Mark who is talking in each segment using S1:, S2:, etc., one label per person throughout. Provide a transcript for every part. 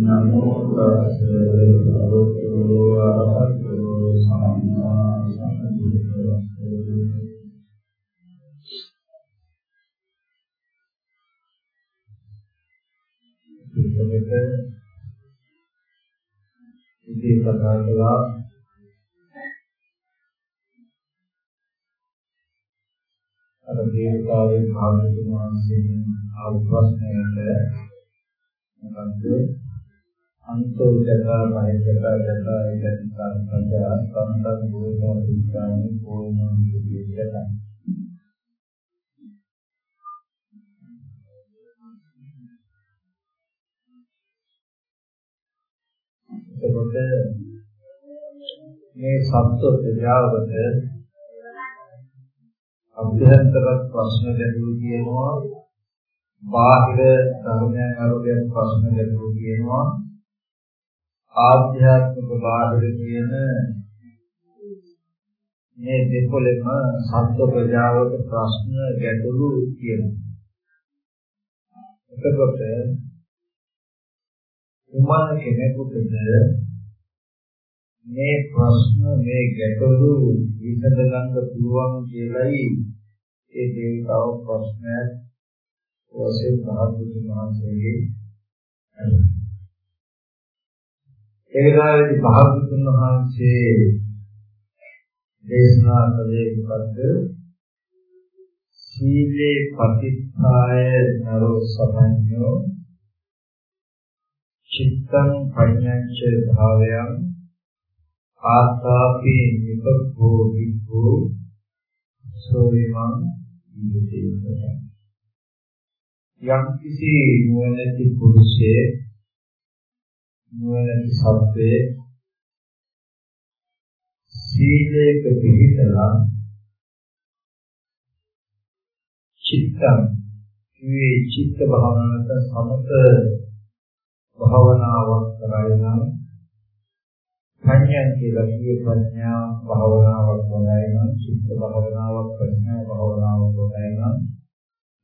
S1: නමෝ තස්ස කලින් කතා කළා අර දේවතාවේ භාගතුන් වහන්සේගෙන් ආව ප්‍රශ්නයට මොකද අන්තෝ ජගා මහේජගා ජගා ඉදන් සංසජා සම්බන් ගෝතම විස්ථානේ කෝමං විදේශනා
S2: එතකොට මේ සත්ව ප්‍රජාවට අභ්‍යන්තරත් ප්‍රශ්න ගැටළු කියනවා බාහිර ධර්මයන් අරගෙන ප්‍රශ්න ගැටළු කියනවා ආධ්‍යාත්මික බාහිර කියන මේ දෙපොළෙම සත්ව ප්‍රජාවට ප්‍රශ්න ගැටළු කියනවා. එතකොට උමන කෙනෙකුටද මේ ප්‍රශ්න මේ ගැටලු විසඳ ගන්න පුළුවන් කියලයි ඒ දේවතාව ප්‍රශ්නයක් වශයෙන් මහත්තුන් වහන්සේගේ ඒ වෙලාවේදී මහත්තුන් වහන්සේ දේශනා කළේ මොකද්ද? සීලේ පතිත්ථාය නරෝ සමඤ්ඤෝ චිත්තං පඤ්ඤංච භාවයං ආස්තාපි නිපක්ඛෝ වික්ඛෝ සෝවිමං ඉන්දිතේ යම් කිසි නුවණැති පුරුෂයේ නුවණැති සත්වයේ සීලයක පිළිතලා චිත්තං මේ චිත්ත භාවනාවට සමත භාවනාවක් කරයි නම් සංඥා කියලා කියේ ප්‍රඥා භාවනාවක් වඩයි නම් චිත්ත භාවනාවක් ප්‍රඥා භාවනාවක් වඩයි නම්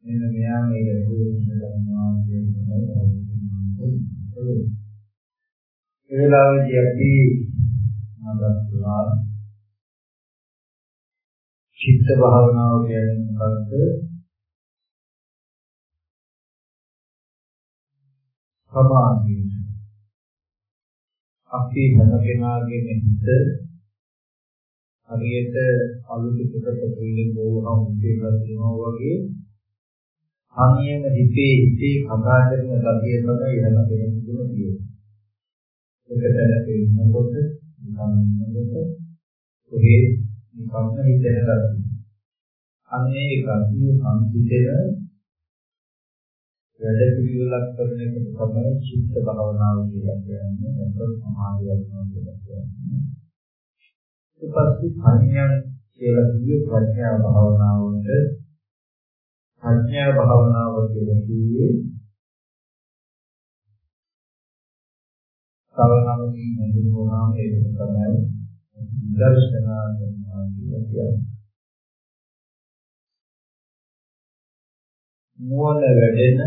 S2: මෙන්න මෙයා මේ ගැටලුව ගන්නවා කියන තමයි ඒ වෙලාවේදී අපි මඟස්ලා චිත්ත භාවනාව කියන්නේ මොකක්ද සමාධිය අපි හැම කෙනාගේම හිත හරියට අලු ටිකකට පුල්ලෙන් බෝවහම කියලා තියෙනවා වගේ අනියම හිතේ හිතේ කතා කරන ගතිය තමයි හැම කෙනෙකුටම තියෙන්නේ. ඒක දැනට ඉන්නකොට නිකම්නකොට ඔහේ නිකම්ම හිතෙන ගතිය. අන්නේ ගතිය සංසිතන වැඩ පිළිවෙලක් කරන එක තමයි චිත්ත භාවනාව කියලා කියන්නේ නැත්නම් සමාධිය කියලා කියන්නේ. ඊට පස්සේ සංඥා කියලා කියේ ප්‍රඥා භාවනාවට ප්‍රඥා භාවනාව කියලා කියේ සවනමකින් නැතිවෙනාම ඒක තමයි දර්ශනා කරනවා කියලා කියන්නේ. නුවණ වැඩෙන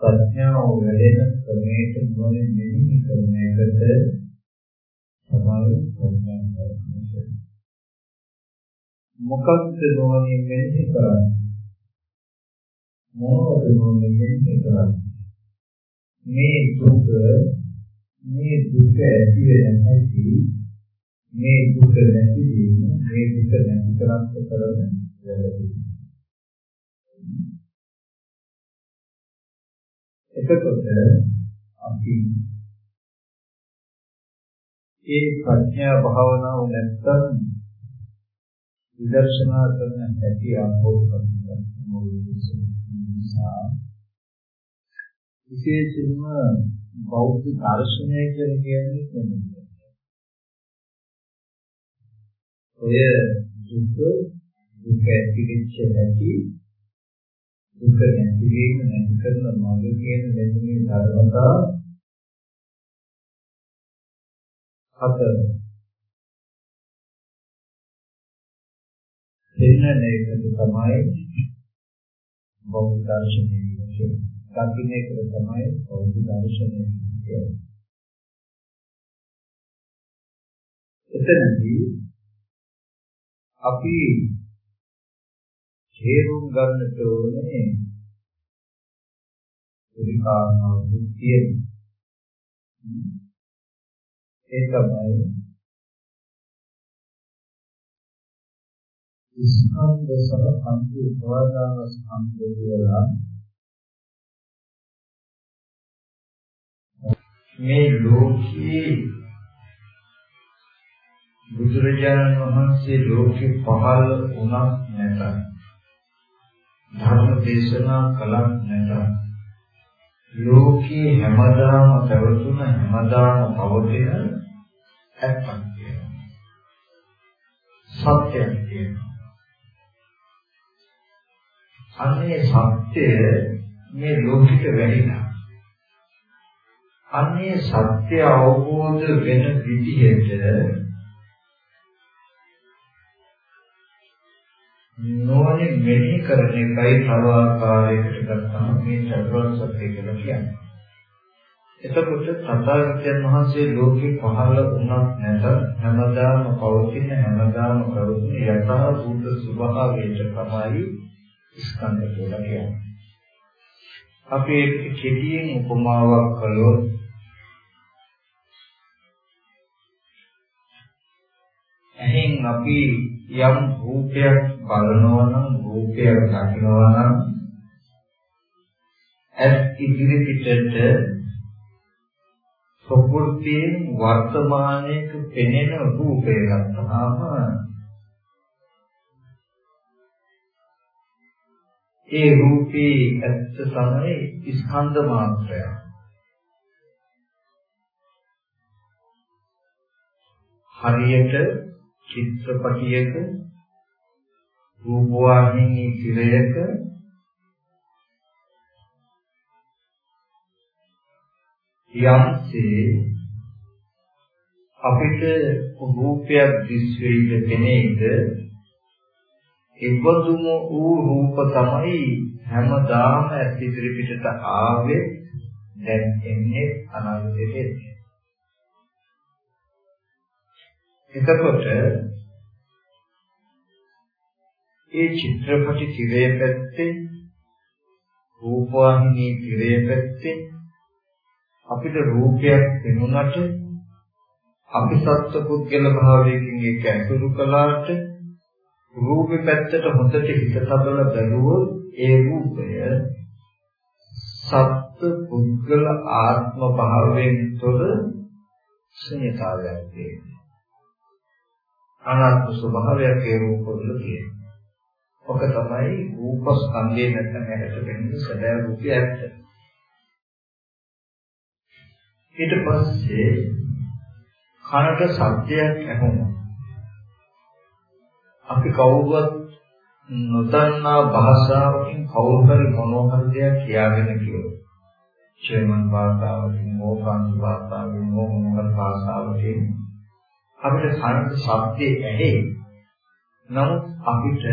S2: ප්‍රඥාව වැඩෙන ක්‍රමයට නුවණ මෙනෙහි කරන එකට තමයි ප්‍රඥා කරන්නේ. මොකක්ද නුවණ මෙනෙහි කරන්නේ? මොනවද නුවණ මෙනෙහි කරන්නේ? මේ දුක මේ දුක ඇති වෙන හැටි මේ දුක නැති වීම මේ දුක නැති කරන්න කරන වැඩ එතකොට අපි ඒ ප්‍රඥා භාවනාව නැත්තම් විදර්ශනා කරන හැටි අභෝධ කරගන්න නිසා විශේෂයෙන්ම බෞද්ධ දර්ශනය කියලා කියන්නේ නෙමෙයි. ඔය දුක දුක ඇතිවෙච්ච හැටි දුක නැතිවීම නැති කරන මඟ කියන මෙන්න මේ ධර්මතා හතර දෙන්න එකට තමයි බෞද්ධ දර්ශනය කියන්නේ. දකින්න එකට තමයි බෞද්ධ දර්ශනය කියන්නේ. එතනදී අපි තේරුම් ගන්නට ඕනේ පරිකාරණාවක් තියෙන. ඒ තමයි ස්කන්ධ සහ පංච උපාදාන ස්කන්ධ කියලා මේ ලෝකයේ බුදුරජාණන් වහන්සේ ලෝකෙ පහළ වුණත් නැතත් ධර්ම දේශනා කළත් නැතත් ලෝකේ හැමදාම පැවතුන හැමදාම පවතින ඇත්තක් තියෙනවා. සත්‍යයක් තියෙනවා. අන්නේ සත්‍ය මේ ලෝකික වෙලිලා අන්නේ සත්‍ය අවබෝධ වෙන විදිහට නොවනේ මෙනෙහි කරන එකයි තව ආකාරයකට ගත්තම මේ චතුරාර්ය සත්‍ය කියලා කියන්නේ. එතකොට තථාගතයන් වහන්සේ ලෝකේ පහළ වුණත් නැත හැමදාම පවතින හැමදාම කරුණ යථා භූත ස්වභාවයට තමයි ස්කන්ධ කියලා කියන්නේ. අපි කෙටියෙන් උපමාවක් කළොත් එහෙන් අපි යම් රූපයක් බලනවා නම් රූපයක් දකිනවා නම් ඇස් ඉදිරි පිටට ප්‍රകൃතියෙන් වර්තමානයේක පෙනෙන රූපය ගත්තාම ඒ රූපේ ඇත්ත තමයි ස්කන්ධ මාත්‍රය. හරියට චිත්‍රපටියක රූපවාහිනී තිරයක යම්සේ අපිට රූපයක් දිස් වෙයිද කෙනෙක්ද එවදුම වූ රූප තමයි හැමදාම ඇස් ඉදිරි පිටට ආවේ. දැන් එන්නේ අනාගතයට එන්නේ එතකොට ඒ චිත්‍රපටි තිරය පැත්තේ රූපවාහිනී තිරය පැත්තේ අපිට රූපයක් පෙනුනට අපි සත්ව පුද්ගල භාවයකින් ඒක ඇසුරු කළාට රූපෙ පැත්තට හොඳට හිත තබලා බැලුවොත් ඒ රූපය සත්ව පුද්ගල ආත්ම භාවයෙන් තොර ශුන්‍යතාවයක් තියෙනවා අනාත්ම ස්වභාවයක් ඒ රූපවල තියෙනවා. ඔක තමයි රූප ස්කන්ධය නැත්නම් ඇහැට පෙනෙන සැබෑ රූපය ඇත්ත. ඊට පස්සේ කනට ශබ්දයක් ඇහුණා. අපි කවුරුවත් නොදන්නා භාෂාවකින් කවුරු හරි මොනවා හරි දෙයක් කියාගෙන කියනවා. ජර්මන් භාෂාවකින්, ඕකාන් භාෂාවකින්, මොහොමඩ භාෂාවකින් අපිට කනට ශබ්දේ ඇහි. නමුත් අපිට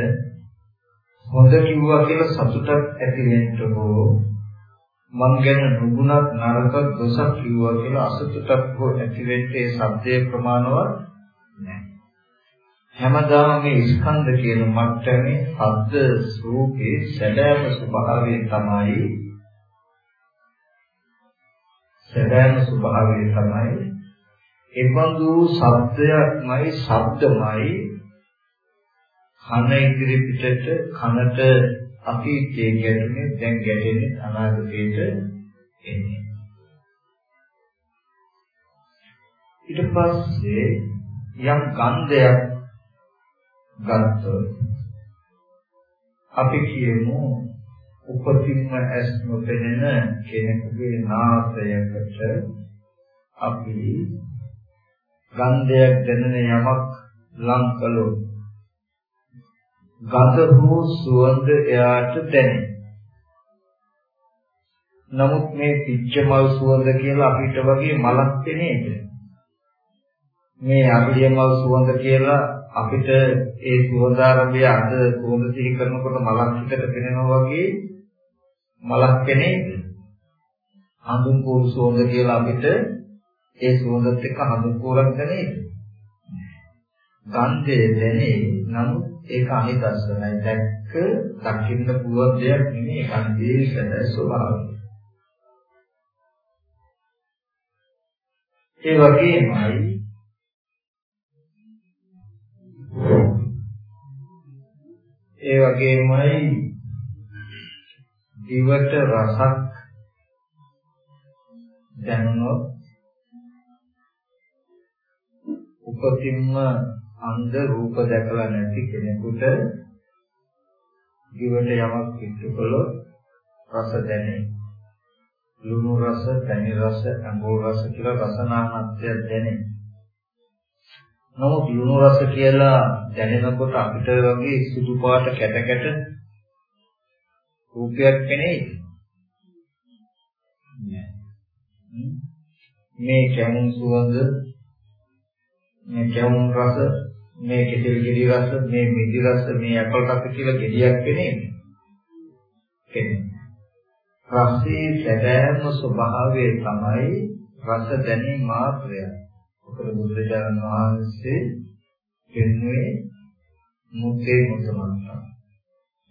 S2: හොඳ කිව්වා කියලා සතුටක් ඇති වෙන්න හෝ මං ගැන නුගුණක් නරක දොසක් කිව්වා කියලා අසතුටක් හෝ ඇති වෙන්න ඒ සබ්දයේ ප්‍රමාණවත් නැහැ. හැමදාම මේ ස්කන්ධ කියන මට්ටමේ ශබ්ද ස්වરૂපේ සැබෑම ස්වභාවය තමයි සැබෑම ස්වභාවය තමයි එබඳු ශබ්දයක්මයි ශබ්දමයි කන ඉදිරි පිටට කනට අතීතයේ ගැටුනේ දැන් ගැටෙන්නේ අනාගතයට එන්නේ. ඊට පස්සේ යම් ගන්ධයක් ගත්තොත් අපි කියමු උපතින්ම ඇස් නොපෙනෙන කෙනෙකුගේ නාසයකට අපි ගන්ධයක් දැනෙන යමක් ලං කළොත් ගඳ හෝ සුවඳ එයාට දැනේ. නමුත් මේ පිච්ච මල් සුවඳ කියලා අපිට වගේ මලක් නේද? මේ අගලිය මල් සුවඳ කියලා අපිට ඒ සුවඳාරම්භය අද සුවඳ සිහි කරනකොට මලක් හිතට පෙනෙනවා වගේ මලක් නේද? හඳුන් කෝරු සුවඳ කියලා අපිට ඒ සුවඳත් එක්ක හඳුන් කෝරක් නේද? ගන්ධය දැනේ. නමුත් ඒක අනිදස්සනයි. දැක්ක දකින්න පුළුවන් දෙයක් නෙමෙයි. ගන්ධයේ සැබෑ ස්වභාවය. ඒ වගේමයි ඒ වගේමයි දිවට රසක් දැනුනොත් උපතින්ම අන්ධ රූප දැකලා නැති කෙනෙකුට දිවට යමක් පිටු කළොත් රස දැනේ. ලුණු රස, පැණි රස, අඟුරු රස කියලා රසනාත්මය දැනේ. නමුත් ලුණු රස කියලා දැනෙනකොට අපිට වගේ සුදු පාට කැට කැට රූපයක් පෙනෙයි. මේ කැමුන් සුවඳ මේ කැමුන් රස මේ කෙටි ගෙඩි රස මේ මිදි රස මේ ඇපල් රස කියලා ගෙඩියක් පෙනෙන්නේ. කෙනෙක්. රසයේ සැබෑම ස්වභාවය තමයි රස දැනීම මාත්‍රය. ඔකද බුදුරජාණන් වහන්සේ කියන්නේ මුත්තේ මුතමන්තා.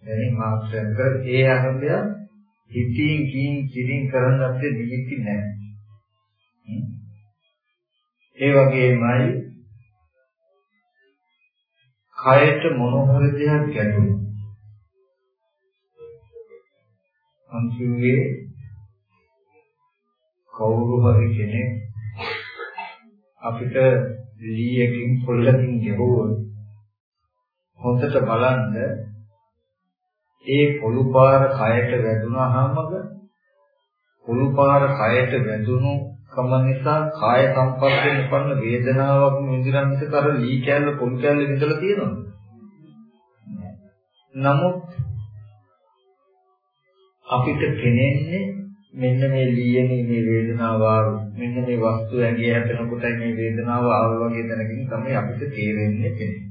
S2: දැනීම මාත්‍රය කර ඒ ආරම්භය හිතින් කින් කිලින් කරන්න අපිට නිමිති නැහැ. ඒ වගේමයි කයට මොනෝහර දෙයක් ගැටුණා. අන්තිමේ කවුරු හරි කෙනෙක් අපිට ලීයකින් පොල්ලකින් ගෙවුවොත් හොඳට බලන්න ඒ පොළු පාර කයට වැදුනහමද පොළු පාර කයට වැදුණු කම නිසා කාය සංපර්කයෙන් උපන්න වේදනාවක් විඳින මිසක අර ලී කැල්ල පොළු කැල්ල විඳලා තියෙනවද? නමුත් අපිට පෙනෙන්නේ මෙන්න මේ ලීයනේ මේ වේදනාව ආව මෙන්න මේ වස්තු ඇඟේ හැපෙනකොට මේ වේදනාව ආව වගේ දැනගෙන තමයි අපිට තේරෙන්නේ කෙනෙක්.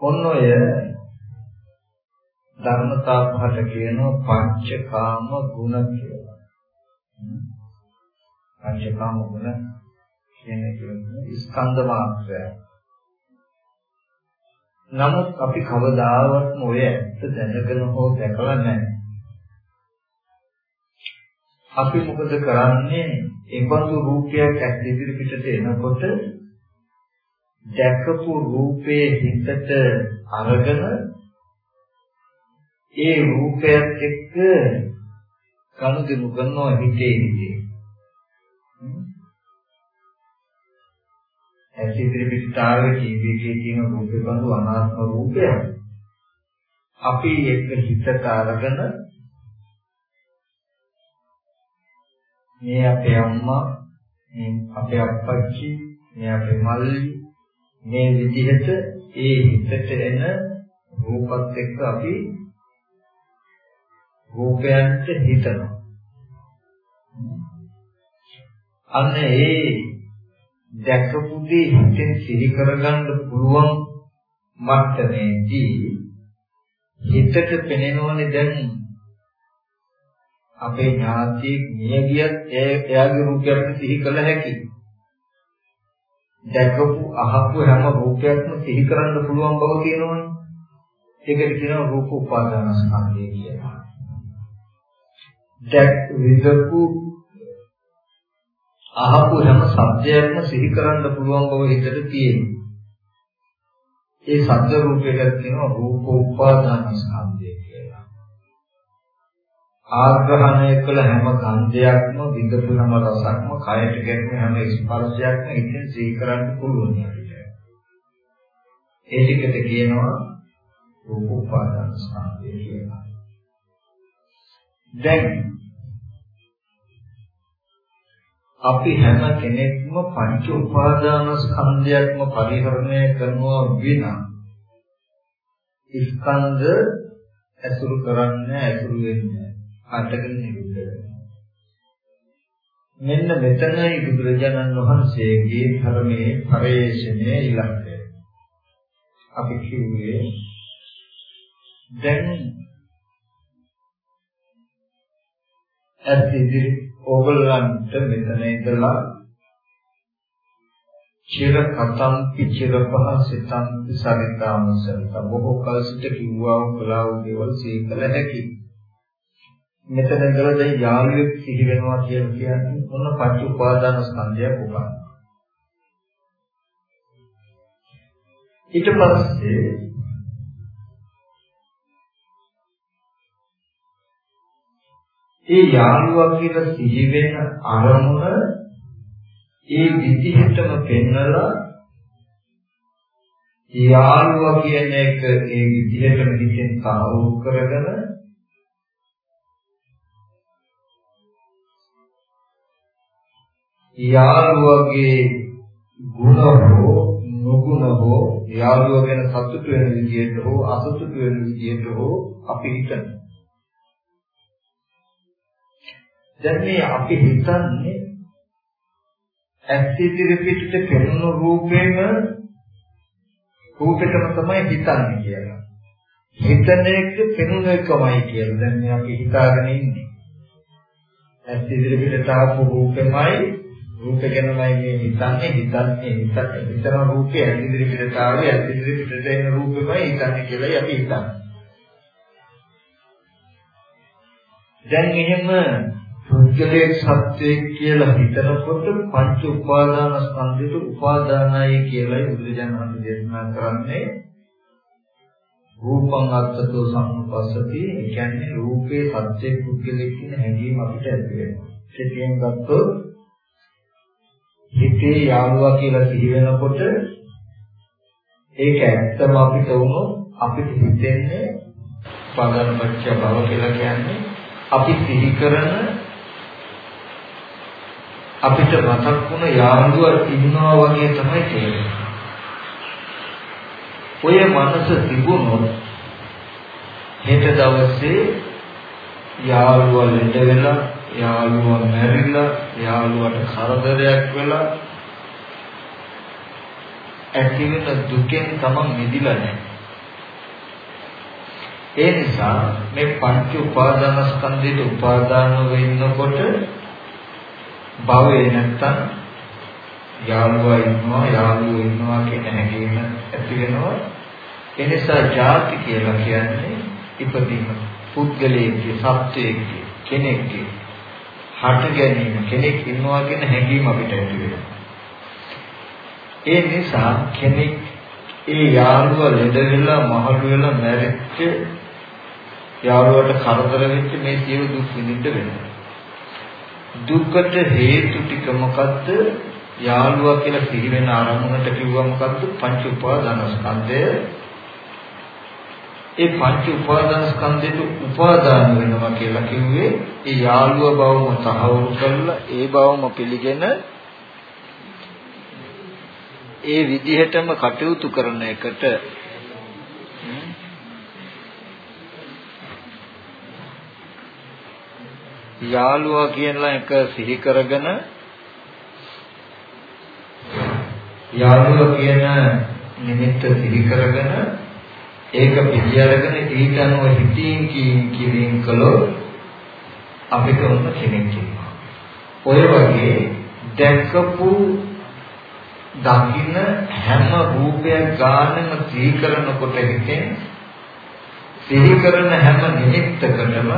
S2: ඔන්න ඔය ධර්මතා පහට කියනවා පංචකාම ගුණ කියලා. පංචකාම ගුණ කියන්නේ ස්කන්ධ මාත්‍රය. නමුත් අපි කවදාවත්ම ඔය ඇත්ත දැනගෙන හෝ දැකලා නැහැ. අපි මොකද කරන්නේ? එබඳු රූපයක් ඇස් ඉදිරි පිටට එනකොට දැකපු රූපයේ හිතට අරගෙන ඒ රූපයත් එක්ක කනුදෙනු කරනවා හිතේ හිතේ. ඇස් ඉදිරි පිටාවේ ටීවී එකේ තියෙන රූපේ බඳු අනාත්ම රූපයක්. අපි එක්ක හිතට අරගෙන මේ අපේ අම්මා මේ අපේ අප්පච්චි මේ අපේ මල්ලි මේ විදිහට ඒ හිතට එන රූපත් එක්ක අපි රූපයන්ට හිතනවා. අන්න ඒ දැකපු දේ හිතෙන් සිහි කරගන්න පුළුවන් මට්ටමේදී හිතට පෙනෙනවනේ දැන් අපේ ඥාතියෙක් මිය ගියත් එයාගේ රූපයක් සිහි කළ හැකි. දැකපු අහපු හැම රූපයක්ම සිහි කරන්න පුළුවන් බව කියනවනේ. ඒකට කියනවා රූප උපාදානස්කන්ධය කියලා. දැක් විදපු අහපු හැම සත්‍යයක්ම සිහි කරන්න පුළුවන් බව හිතට තියෙනවා. ඒ සත්‍ය රූපයකට කියනවා රූප උපාදාන ස්කන්ධය කියලා. ආග්‍රහණය කළ හැම ගන්ධයක්ම විඳපු හැම රසක්ම කයට ගැටෙන හැම ස්පර්ශයක්ම ඉතින් සිහි කරන්න පුළුවන් අපිට. ඒ ටිකට කියනවා රූප උපාදාන ස්කන්ධය කියලා. දැන් අපි හැම කෙනෙක්ම පංච උපාදාන ස්කන්ධයක්ම පරිහරණය කරනවා විනා ස්කන්ධ ඇසුරු කරන්නේ ඇසුරු වෙන්නේ අටගෙන නිරුද්ධ වෙනවා. මෙන්න මෙතනයි බුදුරජාණන් වහන්සේගේ ධර්මයේ පරිශ්‍රණයේ ඉලක්කය. අපි කිව්වේ දැන් ඇත් ඉදිරි ඕගොල්ලන්ට මෙතන ඉඳලා චිර කතම්පි චිර පහසිතම්පි සරිතාමසලත බොහෝ කල සිට කිව්වා වූ කලාව දේවල් සීකල හැකි. මෙතන ඉඳලා දැන් යාළුවෙක් සිහි වෙනවා කියලා කියන්නේ මොන පංච උපාදාන ස්කන්ධයක් උගන්වනවා. ඊට පස්සේ ඒ යාළුවා කියලා සිහි වෙන අරමුණ ඒ විදිහටම පෙන්නලා යාළුවා කියන එක ඒ විදිහටම හිතෙන් සාහවු කරගෙන යාළුවගේ ගුණ හෝ නුගුණ හෝ යාළුවා ගැන සතුටු වෙන විදිහට හෝ අසතුටු වෙන විදිහට හෝ අපි හිතනවා. දැන් මේ අපි හිතන්නේ ඇස් ඉදිරි පිටට පෙනුණු රූපේම රූපෙටම තමයි හිතන්නේ කියලා. හිතන එක පෙනුන එකමයි කියලා. දැන් මේ අපි හිතාගෙන ඉන්නේ. ඇස් ඉදිරි පිටට ආපු රූපෙමයි රූප ගැනමයි මේ හිතන්නේ හිතන්නේ හිතන්නේ හිතන රූපේ ඇස් ඉදිරි පිටට ආවේ ඇස් ඉදිරි පිටට එන රූපෙමයි හිතන්නේ කියලා අපි හිතන්නේ. දැන් එහෙම පුද්ගලයේ සත්‍යය කියලා හිතනකොට පංච උපාදාන ස්කන්ධයට උපාදානයි කියලායි බුදුරජාණන් වහන්සේ දේශනා කරන්නේ රූපං අත්තතෝ සම්පස්සති ඒ කියන්නේ රූපේ සත්‍ය පුද්ගලෙක් කියන හැඟීම අපිට ඇති වෙනවා. සිතියෙන් ගත්තොත් හිතේ යාළුවා කියලා සිහි වෙනකොට ඒක ඇත්තම අපිට වුණොත් අපිට හිතෙන්නේ පදනපච්ච බව කියලා කියන්නේ අපි සිහි කරන අපිට මතක් වුණ යාළුවා ඉන්නවා වගේ තමයි තේරෙන්නේ. ඔය මනස තිබුණොත් හෙට දවසේ යාළුවා ලෙඩ වෙලා යාළුවා මැරිලා යාළුවාට කරදරයක් වෙලා ඇති වෙන දුකෙන් තමන් මිදිලා නැහැ. ඒ නිසා මේ පංච උපාදාන ස්කන්ධයට උපාදාන වෙන්නකොට භවයේ නැත්තම් යාළුවා ඉන්නවා යාළුවෝ ඉන්නවා කියන හැඟීම ඇති වෙනවා. ඒ නිසා ಜಾති කියලා කියන්නේ ඉපදීම. පුද්ගලයෙක්ගේ සත්වයෙක්ගේ කෙනෙක්ගේ හට ගැනීම කෙනෙක් ඉන්නවා කියන හැඟීම අපිට ඇති වෙනවා. ඒ නිසා කෙනෙක් ඒ යාළුවා ලෙඩ වෙලා මහලු වෙලා මැරිච්ච යාළුවට කරදර වෙච්ච මේ සියලු දුක් විඳින්න වෙනවා. දුකට හේතු ටික මොකද්ද? යාළුවා කියලා සිහි වෙන ආරමුණට කිව්වා මොකද්ද? පංච උපාදානස්කන්ධය. ඒ පංච උපාදානස්කන්ධයට උපාදාන වෙනවා කියලා කිව්වේ ඒ යාළුවා බවම තහවුරු කරලා ඒ බවම පිළිගෙන ඒ විදිහටම කටයුතු කරන එකට යාළුවා කියලා එක සිහි කරගෙන යාළුවා කියන නිමිත්ත සිහි කරගෙන ඒක පිළි අරගෙන ඊට අනුව හිතින් කීම් කිරීම කළොත් අපිට උන්න කෙනෙක් ඉන්නවා. ඔය වගේ දැක්කපු දකින්න හැම රූපයක් ගානම සිහි කරනකොට හිතෙන් සිහි කරන හැම නිමිත්තකටම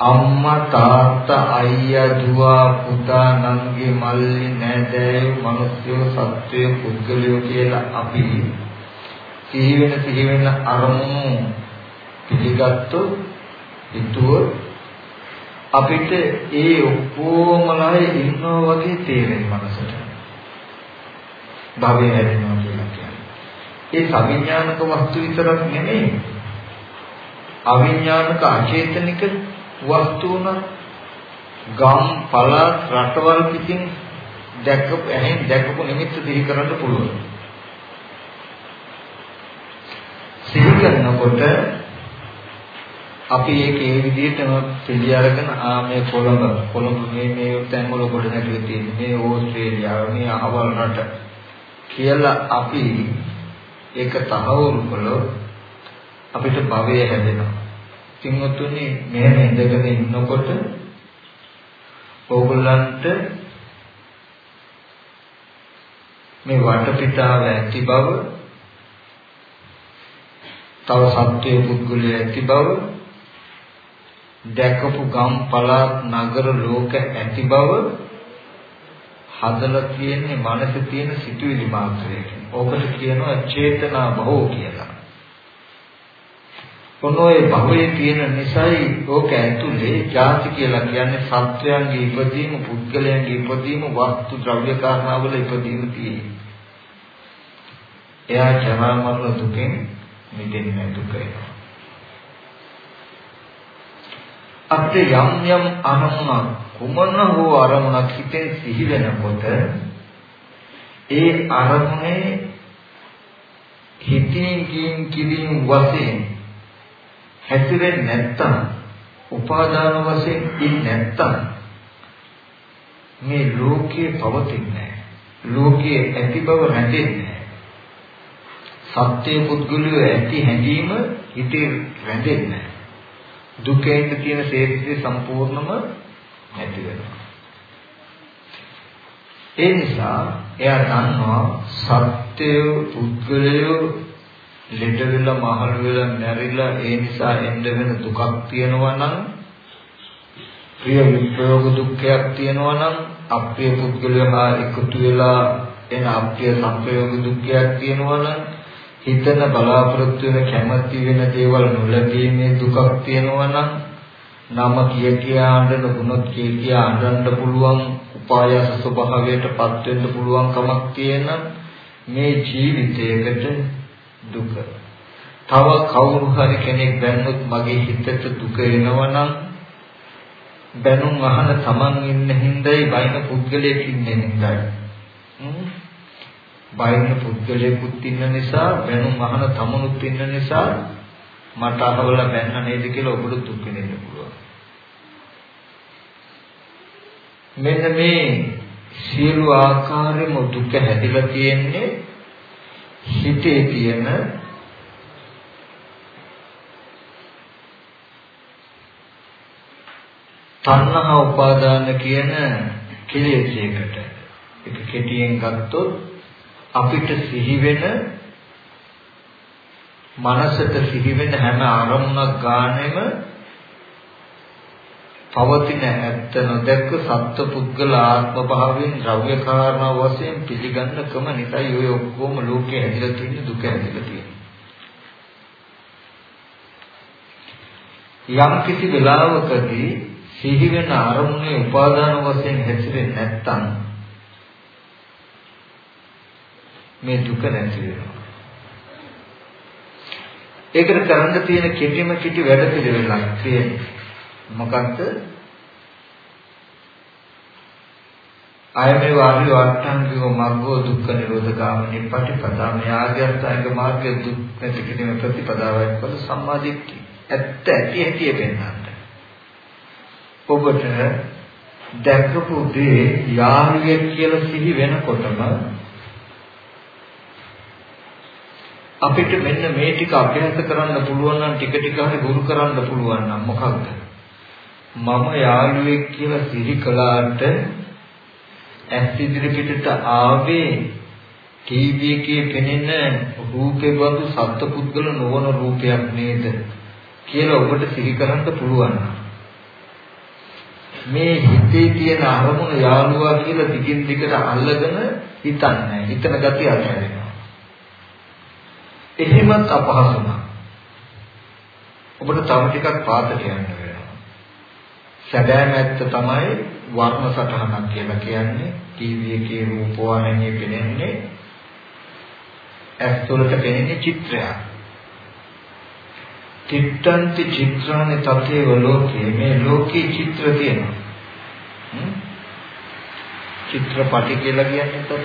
S2: අම්මා තාත්තා අයියා දුව පුතා නංගි මල්ලි නෑදෑයෝ මිනිස්සුયો සත්වයෝ පුද්ගලයෝ කියලා අපි සිහි වෙන සිහි වෙන අරමුණු පිළිගත්තොත් හිතුවොත් අපිට ඒ ඔක්කොමලයි ඉන්නවා වගේ තේරෙන මනසට. භවය හැදෙනවා කියලා කියන්නේ. ඒ සවිඥානික වස්තු විතරක් නෙමෙයි. අවිඥානික අචේතනික වස්තුන ගම් පළාත් රටවල් පිටින් දැකපු ඇහෙන් දැකපු නිමිත්ත සිහි කරන්න පුළුවන්. සිහි කරන
S1: වෙනකොට අපි ඒක ඒ විදිහටම පිළි අරගෙන ආ මේ කොළඹ කොළඹ මේ මේ තැන් වල කොට නැතිව තියෙන්නේ මේ ඕස්ට්‍රේලියාව මේ අහවල් රට කියලා අපි ඒක තහවුරු කළොත් අපිට භවය හැදෙනවා. තින්වතුනි මෙහෙම ඉඳගෙන ඉන්නකොට ඕගොල්ලන්ට මේ වටපිටාව ඇති බව තව සත්‍යයේ පුද්ගලය ඇති බව දැකපු ගම් පළාත් නගර ලෝක ඇති බව හදලා තියෙන්නේ මනසේ තියෙන සිතුවිලි මාත්‍රයකින්. ඕකට කියනවා චේතනා භවෝ කියලා. ඔනෝයේ භවයේ තියෙන නිසායි ඕක ඇතුලේ ಜಾති කියලා කියන්නේ සත්වයන්ගේ ඉපදීම, පුද්ගලයන්ගේ ඉපදීම, වස්තු ද්‍රව්‍ය කාරණාවල ඉපදීම තියෙන්නේ. එයා ජරා මරණ දුකෙන් මිදෙන්නේ දුක වෙනවා. අපිට යම් යම් අරමුණක් කුමන හෝ අරමුණක් හිතෙන් සිහි වෙනකොට ඒ අරමුණේ හිතින් කින් කිලින් වශයෙන් හැසිරෙන්නේ නැත්තම් උපාදාන වශයෙන් ඉන්නේ නැත්තම් මේ ලෝකයේ පවතින්නේ ලෝකයේ ඇති බව රැඳෙන්නේ සත්‍ය පුද්ගලයෝ ඇති හැඟීම හිතේ රැඳෙන්නේ දුකෙන් තියෙන ශේත්‍රය සම්පූර්ණම නැති වෙනවා. ඒ නිසා එයා දන්නවා සත්‍ය පුද්ගලයෝ ලෙඩ වෙලා මහල වෙලා මැරිලා ඒ නිසා එන්න වෙන දුකක් තියෙනවා නම් ප්‍රිය විප්‍රයෝග දුක්ඛයක් තියෙනවා නම් අප්‍රිය පුද්ගලයා හා එකතු වෙලා එන අප්‍රිය සංප්‍රයෝග දුක්ඛයක් තියෙනවා නම් හිතන බලාපොරොත්තු වෙන කැමැති වෙන දේවල් නොලැබීමේ දුකක් තියෙනවා නම් නම කිය කියා අඬන ගුණත් කිය කියා අඬන්න පුළුවන් උපායස ස්වභාවයටපත් වෙන්න පුළුවන් කමක් තියෙන මේ ජීවිතයකට දුක. තව කවුරු හරි කෙනෙක් බැන්නොත් මගේ හිතට දුක එනවා නම් බැනුම් අහන තමන් ඉන්න හිඳයි බයින පුද්ගලයෙක් ඉන්න හිඳයි. බයින පුද්ගලයෙකුත් ඉන්න නිසා බැනුම් අහන තමනුත් ඉන්න නිසා මට අහවල බැන්න නේද කියලා ඔබට දුක් වෙන්න පුළුවන්. මෙන්න මේ සියලු ආකාරයෙන්ම දුක හැදිලා තියෙන්නේ හිතේ තියෙන තණ්හා උපාදාන කියන කෙලෙසයකට. ඒක කෙටියෙන් ගත්තොත් අපිට සිහි වෙන මනසට සිහි වෙන හැම අරමුණක් ගානෙම පවතින ඇත්ත නොදැක්ක සත්ව පුද්ගල ආත්ම භාවයෙන් ද්‍රව්‍ය කාරණා වශයෙන් පිළිගන්න ක්‍රම නිසායි ඔය ඔක්කොම ලෝකේ හැදිලා තියෙන දුක හැදිලා තියෙන්නේ. යම් කිසි වෙලාවකදී සිහි වෙන අරමුණේ උපාදාන වශයෙන් හැසිරෙන්නේ නැත්නම් මේ දුක නැති වෙනවා. ඒකට කරන්න තියෙන කෙටිම කෙටි වැඩ පිළිවෙලක් තියෙනවා. මොකක්ද? ආයමේ වාරි වට්ටංගික මග්ගෝ දුක්ඛ නිරෝධ ගාමිනී පටිපදා මේ ආර්යසත්‍යංග මාර්ගයේ දුක් නැති කිරීම ප්‍රතිපදාවයි පොද සම්මාදිට්ඨිය. ඇත්ත ඇති ඇති පෙන්වන්න. ඔබට දැකපු දේ යාළුවෙක් කියලා සිහි වෙනකොටම අපිට මෙන්න මේ ටික අභ්‍යාස කරන්න පුළුවන් නම් ටික ටික හරි ගුරු කරන්න පුළුවන් නම් මොකක්ද? මම යාළුවෙක් කියලා සිහි කළාට ඇස් ඉදිරි පිටට ආවේ ටීවී එකේ පෙනෙන රූපේ බඳු සත්පුද්ගල නොවන රූපයක් නේද කියලා ඔබට සිහි කරන්න පුළුවන්. මේ හිතේ තියෙන අරමුණ යාළුවා කියලා දිගින් දිගට අල්ලගෙන හිතන්නේ. හිතන gati අත්හැරෙනවා. එහෙමත් අපහසුමක්. ඔබට තව ටිකක් පාතට යන්න වෙනවා. සැබෑම ඇත්ත තමයි වර්ණ සටහනක් කියලා කියන්නේ ටීවී එකේ රූපවාහිනියේ පෙනෙන්නේ ඇස් තුළට පෙනෙන්නේ චිත්‍රයක්. චිත්තන්ති චිත්‍රානි තතේව ලෝකේ මේ ලෝකේ චිත්‍ර තියෙනවා. චිත්‍රපටි කියලා කියන්නේ තත්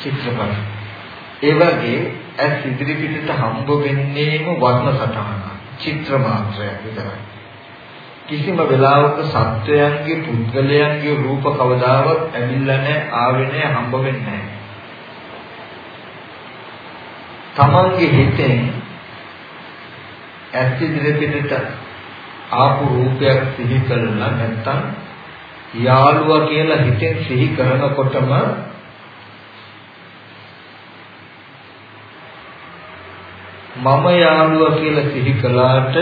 S1: චිත්‍රපටි. ඒ වගේ ඇස් ඉදිරි පිටට හම්බ වෙන්නේම වර්ණ සටහන චිත්‍ර මාත්‍රයක් විතරයි. කිසිම වෙලාවක සත්වයන්ගේ පුද්ගලයන්ගේ රූප කවදාවත් ඇවිල්ලා නැහැ ආවේ නැහැ හම්බ වෙන්නේ නැහැ. තමන්ගේ හිතෙන් ඇස් ඉදිරි පිටට ආපු රූපයක් සිහි කළා නැත්නම් යාළුවා කියලා හිතෙන් සිහි කරනකොටම මම යාළුවා කියලා සිහි කළාට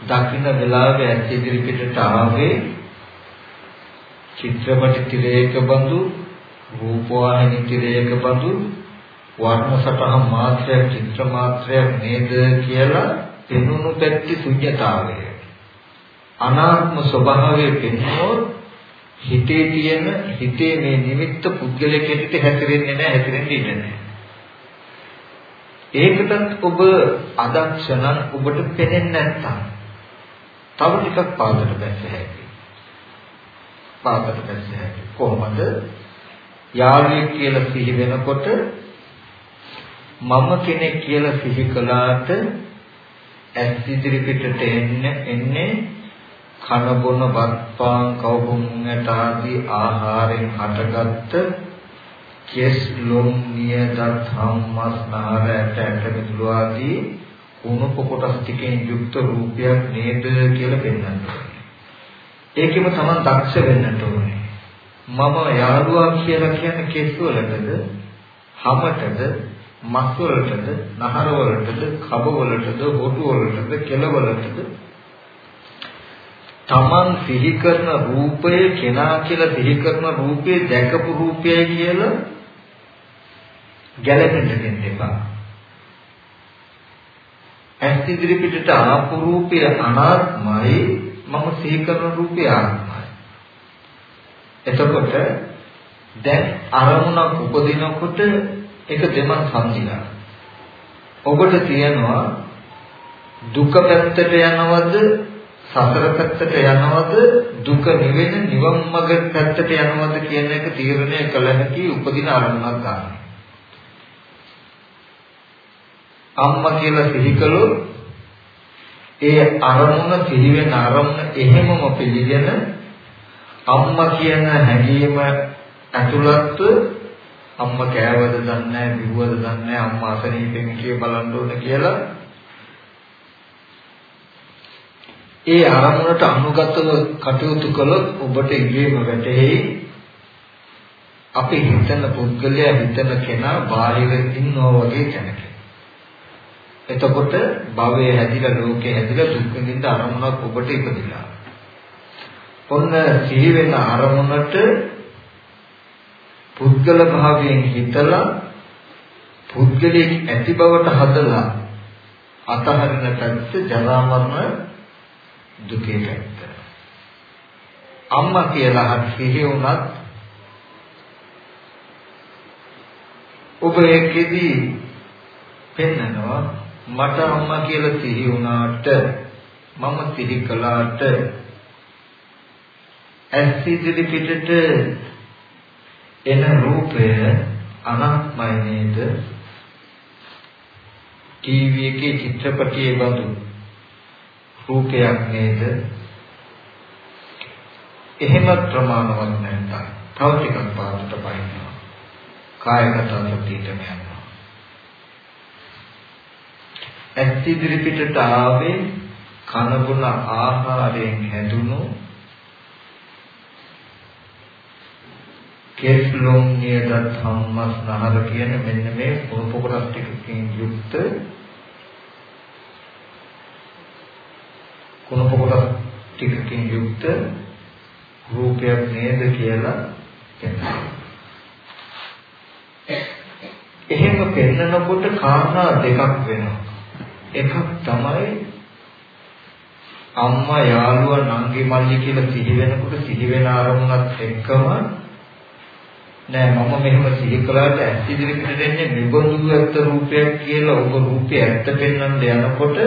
S1: දකින්න වෙලාවේ ඇස් ඉදිරි පිටට ආවේ චිත්‍රපට තිරයක බඳු රූපවාහිනී තිරයක බඳු වර්ණ සටහන් මාත්‍රයක් චිත්‍ර මාත්‍රයක් නේද කියලා පෙනුණු පැති ශුන්‍යතාවය. අනාත්ම ස්වභාවය පෙන්වුවොත් හිතේ තියෙන හිතේ මේ නිමිත්ත පුද්ගලයෙකුට හැතරෙන්නේ නැහැ හැතරෙන්නේ නැහැ. ඒකටත් ඔබ අදක්ෂ නම් ඔබට පේන්නේ නැත්තම් තව ටිකක් පාදට බැස්ස හැකියි. පාදට බැස්ස හැකි. කොහොමද? යාළුවෙක් කියලා සිහි වෙනකොට මම කෙනෙක් කියලා සිහි කළාට ඇස් ඉදිරි පිටට එන්නේ එන්නේ කන බොන වත්පාන් කවුරුන්ට ආදී ආහාරයෙන් හටගත්ත කෙස් ලොම් නියදත් හම්මස් නාරයට ඇට මිදුළු ආදී උණුප කොටස් ටිකෙන් යුක්ත රූපයක් නේද කියලා පෙන්වන්න ඒකෙම තමයි දක්ෂ වෙන්නට ඕනේ. මම යාළුවා කියලා කියන්නේ කෙස් වලටද, හමටද, මස් වලටද, නහර වලටද, කබ වලටද, හොටු වලටද, කෙල වලටද තමන් සිහි කරන රූපය කෙනා කියලා සිහි කරන රූපේ දැකපු රූපයයි කියලා ගැළපෙන්න දෙන්න එපා. ඇස් ඉදිරි පිටට ආපු රූපය අනාත්මයි මම සිහි කරන රූපය ආත්මයි. එතකොට දැන් අරමුණක් උපදිනකොට ඒක දෙමන් සංසිලා. ඔබට තියෙනවා දුක පැත්තට යනවද සතර පැත්තට යනවද දුක නිවෙන නිවන් මඟ පැත්තට යනවද කියන එක තීරණය කළ හැකි උපදින අරමුණක් ගන්න. අම්මා කියලා සිහි කළොත් ඒ අරමුණ සිහි වෙන අරමුණ එහෙමම පිළිගෙන අම්මා කියන හැඟීම ඇතුළත්ව අම්මා කෑවද දන්නේ නැහැ බිව්වද දන්නේ නැහැ අම්මා අසනීපෙන් කිය බලන්න ඕන කියලා ඒ අරමුණට අනුගතව කටයුතු කළොත් ඔබට ඉබේම වැටහෙයි. අපි හිතන පුද්ගලයා හිතන කෙනා බාහිර ඉන්නවා වගේ තැනක. එතකොට භවය හැදිලා ලෝකේ හැදිලා දුක් විඳින්න අරමුණක් ඔබට ඉපදිලා. ඔන්න සිහි වෙන අරමුණට පුද්ගල භාවයෙන් හිතලා පුද්ගලයෙක් ඇති බවට හදලා අතහරින පැත්ත ජරා මරණ දුකේ පැත්ත. අම්මා කියලා හරි සිහි වුණත් ඔබ ඒකෙදී පෙන්නනවා මට අම්මා කියලා සිහි වුණාට මම සිහි කළාට ඇස් ඉදිරි පිටට එන රූපය අනාත්මයි නේද? ටීවී එකේ චිත්‍රපටයේ බඳු රූපයක් නේද? එහෙම ප්‍රමාණවත් නැත්නම් තව ටිකක් පාදට පයින්නවා. කායගත සතියට යනවා. ඇස් ඉදිරි පිටට ආවේ කනබුන ආහාරයෙන් හැදුණු කෙස්ලොම් නියදත් හම්මස් නහර කියන මෙන්න මේ කුණු කොටස් ටිකකින් යුක්ත කුණු කොටස් ටිකකින් යුක්ත රූපයක් නේද කියලා කියනවා. එහෙම පෙන්නකොට කාරණා දෙකක් වෙනවා. එකක් තමයි අම්මා යාළුවා නංගි මල්ලි කියලා සිහි වෙනකොට සිහි වෙන අරමුණත් එක්කම නෑ මම මෙහෙම සිහි කළාට ඇස් ඉදිරි පිට දෙන්නේ නිබඳු ඇත්ත රූපයක් කියලා ඔබ රූපය ඇත්ත පෙන්වන්න යනකොට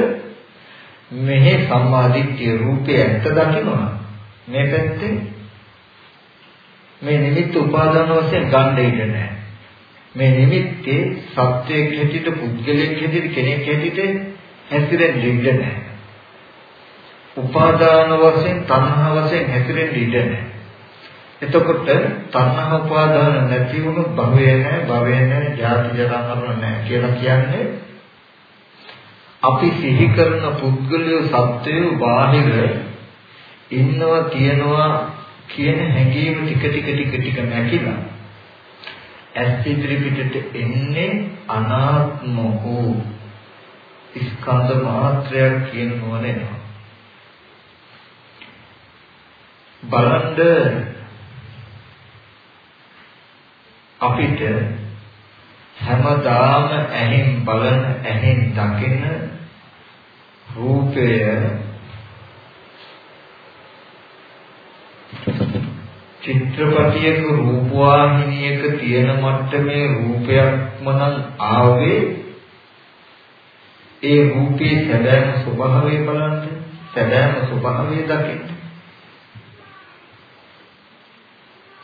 S1: මෙහි සම්මාදිට්ඨිය රූපය ඇත්ත දකිනවා. මේ පැත්තේ මේ නිමිත්ත උපාදාන වශයෙන් ගන්න ඉඩ නෑ. මේ නිමිත්තේ සත්වයක් හැටියට පුද්ගලයෙක් හැටියට කෙනෙක් හැටියට හැසිරෙන්න ඉඩ නැහැ. උපාදාන වශයෙන් තණ්හා වශයෙන් හැසිරෙන්න ඉඩ නැහැ. එතකොට තණ්හා උපාදාන නැති වුණොත් භවය නැහැ, භවය නැහැ, ජාති ජරා මරණ නැහැ කියලා කියන්නේ අපි සිහි කරන පුද්ගලයෝ සත්වයෝ බාහිර ඉන්නවා තියනවා කියන හැඟීම ටික ටික ටික ටික නැකිලා ඇස් ඉදිරි පිටට එන්නේ අනාත්ම වූ ස්කන්ධ මාත්‍රයක් කියන නුවණ එනවා. බලන්න අපිට හැමදාම ඇහෙන් බලන ඇහෙන් දකින රූපය චිත්‍රපටියක රූපවාහිනියක තියෙන මට්ටමේ රූපයක්ම නම් ආවේ ඒ රූපේ සැබෑම ස්වභාවය බලන්න සැබෑම ස්වභාවය දකින්න.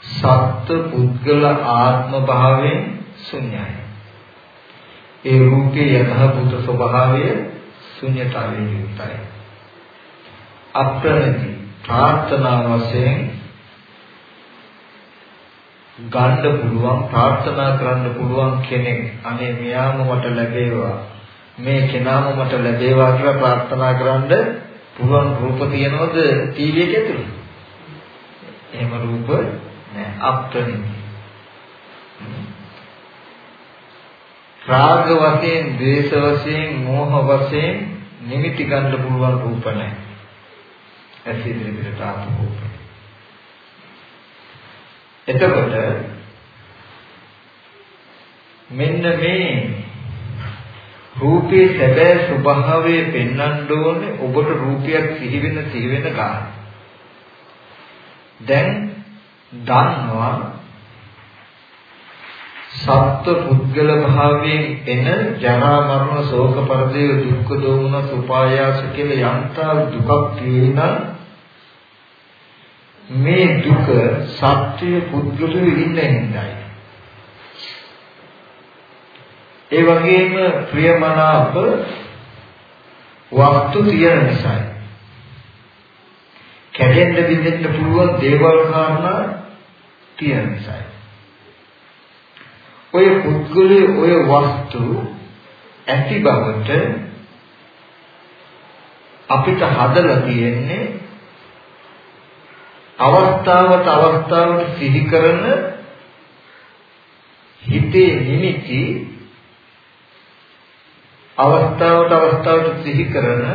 S1: සත්ත්ව පුද්ගල ආත්ම භාවයෙන් ශුන්‍යයි. ඒ රූපේ යථාභූත ස්වභාවය ශුන්‍යතාවයෙන් යුක්තයි. අප්‍රණති ප්‍රාර්ථනා වශයෙන් ගන්න පුළුවන් ප්‍රාර්ථනා කරන්න පුළුවන් කෙනෙක් අනේ මෙයාම මට ලැබේවා. මේ කෙනාම මට ලැබේවා කියලා ප්‍රාර්ථනා කරන්න පුළුවන් රූප තියනවද ටීවී එක ඇතුලේ එහෙම රූප නෑ අප්‍රණිත රාග වශයෙන්, ද්වේෂ වශයෙන්, මෝහ වශයෙන් නිමිති ගන්න පුළුවන් රූප නැහැ. ඇස් ඉදිරියට ආපු රූප. එතකොට මෙන්න මේ රූපේ සැබෑ ස්වභාවය පෙන්වන්න ඕනේ ඔබට රූපයක් සිහි වෙන සිහි වෙන කාලේ. දැන් දන්නවා සත්ව පුද්ගල භාවයෙන් එන ජරා මරණ ශෝක පරිදේ දුක්ඛ දෝමන සුපායාස කියලා යන්තා දුකක් තියෙන මේ දුක සත්‍ය පුද්ගලෙ ඉන්න හින්දායි ඒ වගේම ප්‍රියමනාප වස්තු තියෙන නිසායි. කැඩෙන්න බින්දෙන්න පුළුවන් දේවල් කාරණා තියෙන නිසායි. ඔය පුද්ගලයේ ඔය වස්තු ඇති බවට අපිට හදලා තියෙන්නේ අවස්ථාවට අවස්ථාවට සිහි කරන හිතේ නිමිති අවස්ථාවට අවස්ථාවට සිහි කරන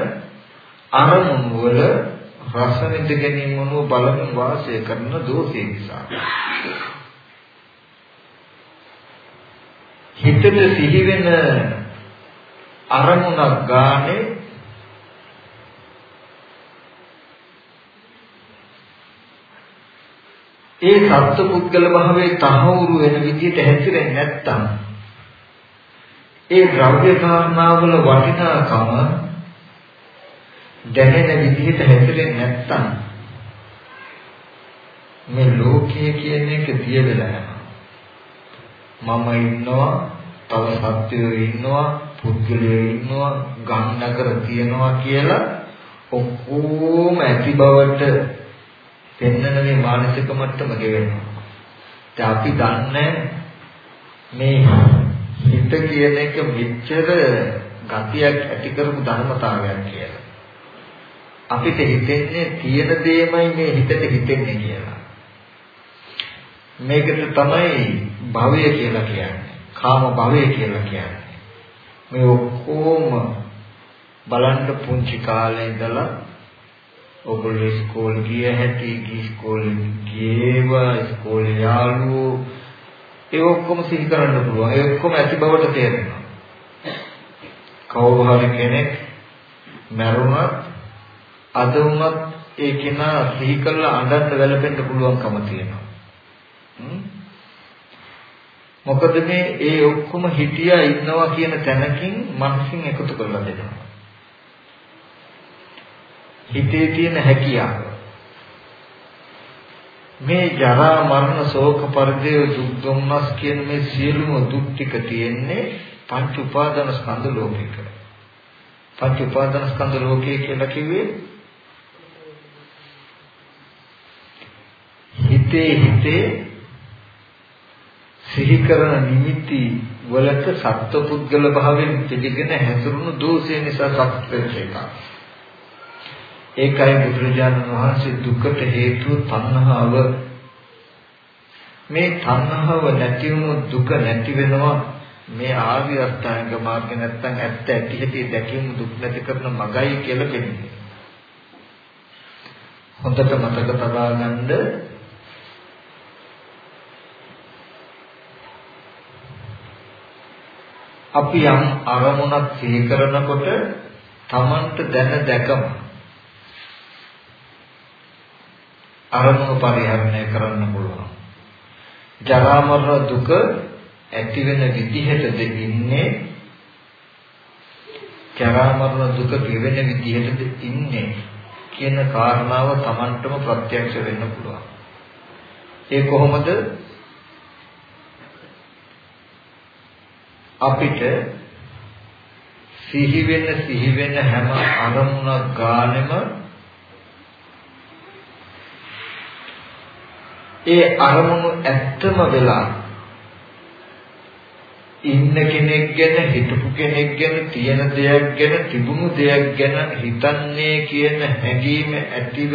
S1: අරමුණු වල රස විඳ ගැනීම වුණු බලමින් වාසය කරන දෝෂය නිසා. හිතට සිහි වෙන අරමුණක් ගානේ ඒ සත්පුද්ගල භාවයේ තහවුරු වෙන විදිහට හැසිරෙන්නේ නැත්තම් ඒ ද්‍රව්‍ය කාරණාවල වටිනාකම දැනෙන විදිහට හැසිරෙන්නේ නැත්තම් මේ ලෝකයේ කියන එක දිය වෙලා යනවා මම ඉන්නවා තව සත්වයෝ ඉන්නවා පුද්ගලයෝ ඉන්නවා ගන්නකර තියනවා කියලා ඔක්කොම ඇති බවට පෙන්වන මේ මානසික මට්ටම ගෙවෙනවා. දැන් අපි දන්නේ මේ හිත කියන එක මෙච්චර ගතියක් ඇති කරපු ධර්මතාවයක් කියලා. අපිට හිතෙන්නේ තියෙන දෙයමයි මේ හිතට හිතෙන්නේ කියලා. මේකට තමයි භවය කියලා කියන්නේ. කාම භවය කියලා කියන්නේ. මේ ඔක්කොම බලන්න පුංචි කාලේ ඉඳලා ඔගොල්ලෝ ඉස්කෝලේ ගිය හැටි, ඉස්කෝලේ ගියේව, ඉස්කෝලේ යාළුවෝ ඒ ඔක්කොම සිහි කරන්න පුළුවන්. ඒ ඔක්කොම ඇති බවට තේරෙනවා. කවුරු හරි කෙනෙක් මරුණත් අද වුණත් ඒ කෙනා සිහි කරලා අඬන්න වැළපෙන්න පුළුවන්කම තියෙනවා. මොකද මේ ඒ ඔක්කොම හිටියා ඉන්නවා කියන තැනකින් මනසින් එකතු කරලා දෙනවා. හිතේ තියෙන හැකියාව. මේ ජරා මරණ ශෝක පරිදේව දුක් දුම්නස් කියන මේ සියලුම දුක් ටික තියෙන්නේ පංච උපාදාන ස්කන්ධ ලෝකයක. පංච උපාදාන ස්කන්ධ ලෝකය කියලා කිව්වේ හිතේ හිතේ සිහි කරන නිමිති වලක සත්පුද්ගල භාවයෙන් පිළිගෙන හැසිරුණු දෝෂය නිසා සත්‍යෙච්ච එකක්. ඒකයි බුදුරජාණන් වහන්සේ දුකට හේතුව තණ්හාව. මේ තණ්හාව නැති වුණු දුක නැති වෙනවා මේ ආර්ය අෂ්ටාංග මාර්ගය නැත්තම් ඇත්ත ඇති හැටි දැකීම දුක් නැති කරන මගයි කියලා කියන්නේ. හොඳට මතක තබා ගන්න අපි යම් අරමුණක් සිහි කරනකොට තමන්ට දැන දැකම අරමුණු පරිහරණය කරන්න පුළුවන්. ජරා මරණ දුක ඇති වෙන විදිහටද ඉන්නේ ජරා මරණ දුක පිරෙන විදිහටද ඉන්නේ කියන කාරණාව තමන්ටම ප්‍රත්‍යක්ෂ වෙන්න පුළුවන්. ඒ කොහොමද අපිට සිහි වෙන සිහි වෙන හැම අරමුණක් ගානෙම ඒ අරමුණු ඇත්තම වෙලා ඉන්න කෙනෙක් ගැන හිතපු කෙනෙක් ගැන තියෙන දෙයක් ගැන තිබුණු දෙයක් ගැන හිතන්නේ කියන හැඟීම ඇතිව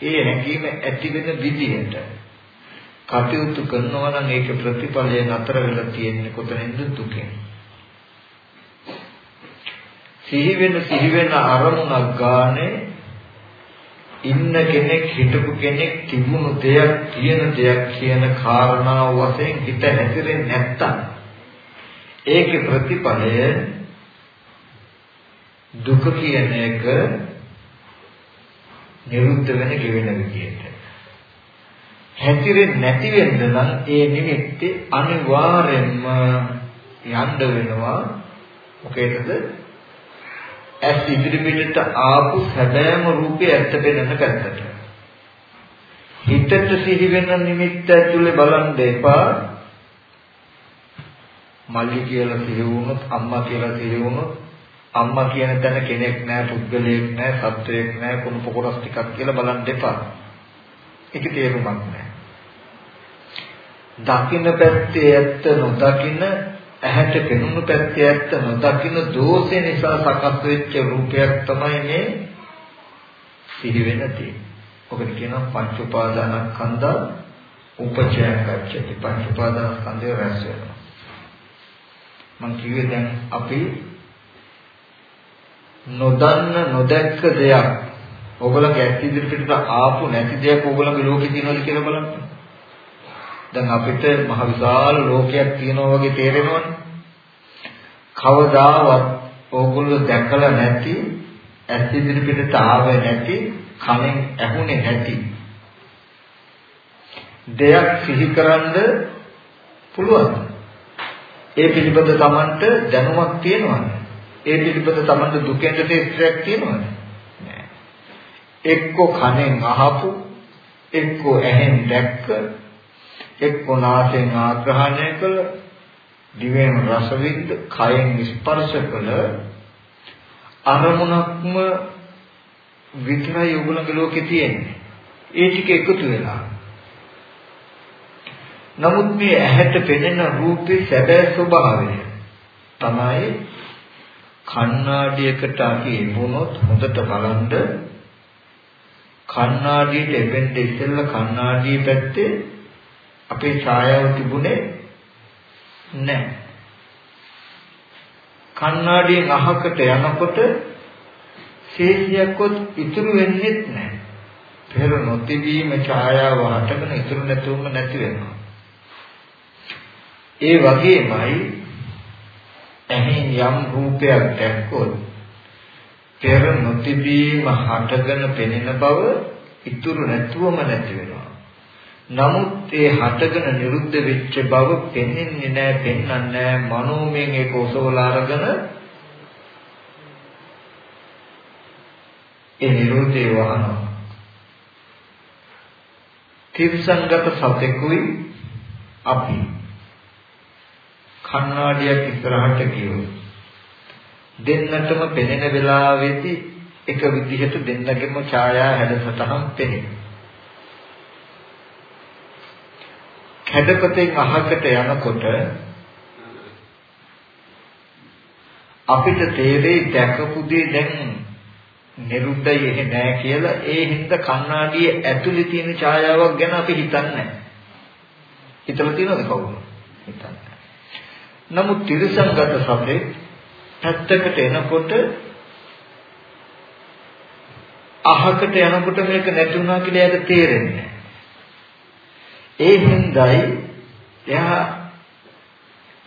S1: ඒ හැඟීම ඇති වෙන විදිහට කටයුතු කරනවා නම් ඒක ප්‍රතිඵලය නතර වෙලා තියෙන්නේ කොතනින්ද දුකෙන්. සිහි වෙන සිහි වෙන අරමුණක් ගානේ ඉන්න කෙනෙක් හිටපු කෙනෙක් තිබුණු දෙයක් තියෙන දෙයක් කියන කාරණාව වශයෙන් හිත හැසිරෙන්නේ නැත්තම් ඒකේ ප්‍රතිඵලය දුක කියන එක නිරුද්ධ වෙන ගෙවෙන විදියට. හැතිරෙන්නේ නැති වෙන්න නම් ඒ නිමිත්තේ අනිවාර්යෙන්ම යන්න වෙනවා. මොකේද? ඇස් ඉදිරි පිටට ආපු සැබෑම රූපේ ඇත්ත පෙනෙන පැත්තට. හිතට සිහි වෙන නිමිත්ත ඇතුලේ බලන් දෙපා මල්ලි කියලා සිහි වුණොත් අම්මා කියලා සිහි වුණොත් අම්මා කියන තැන කෙනෙක් නැහැ පුද්ගලයෙක් නැහැ සත්වයෙක් නැහැ කුණු පොකොරස් ටිකක් කියලා බලන් දෙපා ඒකේ තේරුමක් නැහැ දකින්න පැත්තේ ඇත්ත නොදකින්න ඇහැට පෙනුණු පැත්තේ ඇත්ත නොදකින්න දෝෂේ නිසා සකස් වෙච්ච රූපයක් තමයි මේ සිහි වෙන තියෙන්නේ. ඔකට කියනවා පංච උපාදානස්කන්ධ උපචයං ගච්ඡති පංච උපාදානස්කන්ධය රැස් වෙනවා. මම කිව්වේ දැන් අපි නොදන්න නොදැක්ක දෙයක් ඔයගොල්ලෝ ඇත්ත ඉදිරියට ආපු නැති දෙයක් ඔයගොල්ලෝගේ ලෝකේ තියෙනවද කියලා බලන්න. දැන් අපිට මහ විශාල ලෝකයක් තියෙනවා වගේ තේරෙනවනේ. කවදාවත් ඕගොල්ලෝ දැකලා නැති ඇස් ඉදිරි පිටට ආවේ නැති කනෙන් ඇහුනේ නැති දෙයක් සිහිකරනද පුළුවන්. ඒ පිළිබඳ Tamanට දැනුමක් තියෙනවද? ඒ පිළිබඳ Tamanට දුකෙන් දෙයක් තියෙනවද? නෑ. එක්ක කනෙන් අහපු එක්ක ඇහෙන් දැක්ක එක්ක නාසයෙන් ආග්‍රහණය කළ දිවෙන් රස විඳ කයෙන් ස්පර්ශ කළ අරමුණක්ම විතරයි ඔයගොල්ලෝගේ ලෝකේ තියෙන්නේ. ඒ ටික එකතු වෙලා. නමුත් මේ ඇහැට පෙනෙන රූපේ සැබෑ ස්වභාවය තමයි කණ්ණාඩියකට අපි එමුණොත් හොඳට බලන්න කණ්ණාඩියට එපෙන්න ඉස්සෙල්ලා කණ්ණාඩියේ පැත්තේ අපේ ඡායාව තිබුණේ නැහැ. කණ්ණාඩියෙන් අහකට යනකොට ශේෂයක්වත් ඉතුරු වෙන්නේ නැහැ. පෙර නොතිබීම ඡායාව හටගෙන ඉතුරු නැතුවම නැති වෙනවා. ඒ වගේමයි ඇහෙන් යම් රූපයක් දැක්කොත් පෙර නොතිබීම හටගෙන පෙනෙන බව ඉතුරු නැතුවම නැති වෙනවා. නමුත් ඒ හටගෙන නිරුද්ධ වෙච්ච බව පෙන්න්නේ නැහැ, පෙන්වන්නේ නැහැ. මනෝමයෙන් ඒක ඔසවලා අරගෙන ඒ නිරෝධේ වහනවා. තිරසංගත සතෙකුයි අපි කණ්ණාඩියක් ඉස්සරහට ගියොත් දෙන්නටම පෙනෙන වෙලාවේදී එක විදිහට දෙන්නගෙම ඡායා හැඩසටහන් පෙනේ. කැඩපතෙන් අහකට යනකොට අපිට තේරෙයි දැකපු දේ දැන් නිරුද්ධයි එහෙ නෑ කියලා ඒ හින්දා කණ්ණාඩියේ ඇතුලේ තියෙන ඡායාවක් ගැන අපි හිතන්නේ නෑ. හිතලා තියෙනවද කවුරු? හිතන්නේ. නමුත් තිරසංගත සමේ පැත්තකට එනකොට අහකට යනකොට මේක නැති වුණා කියලා එයාට තේරෙන්නේ ඒ හින්දායි එයා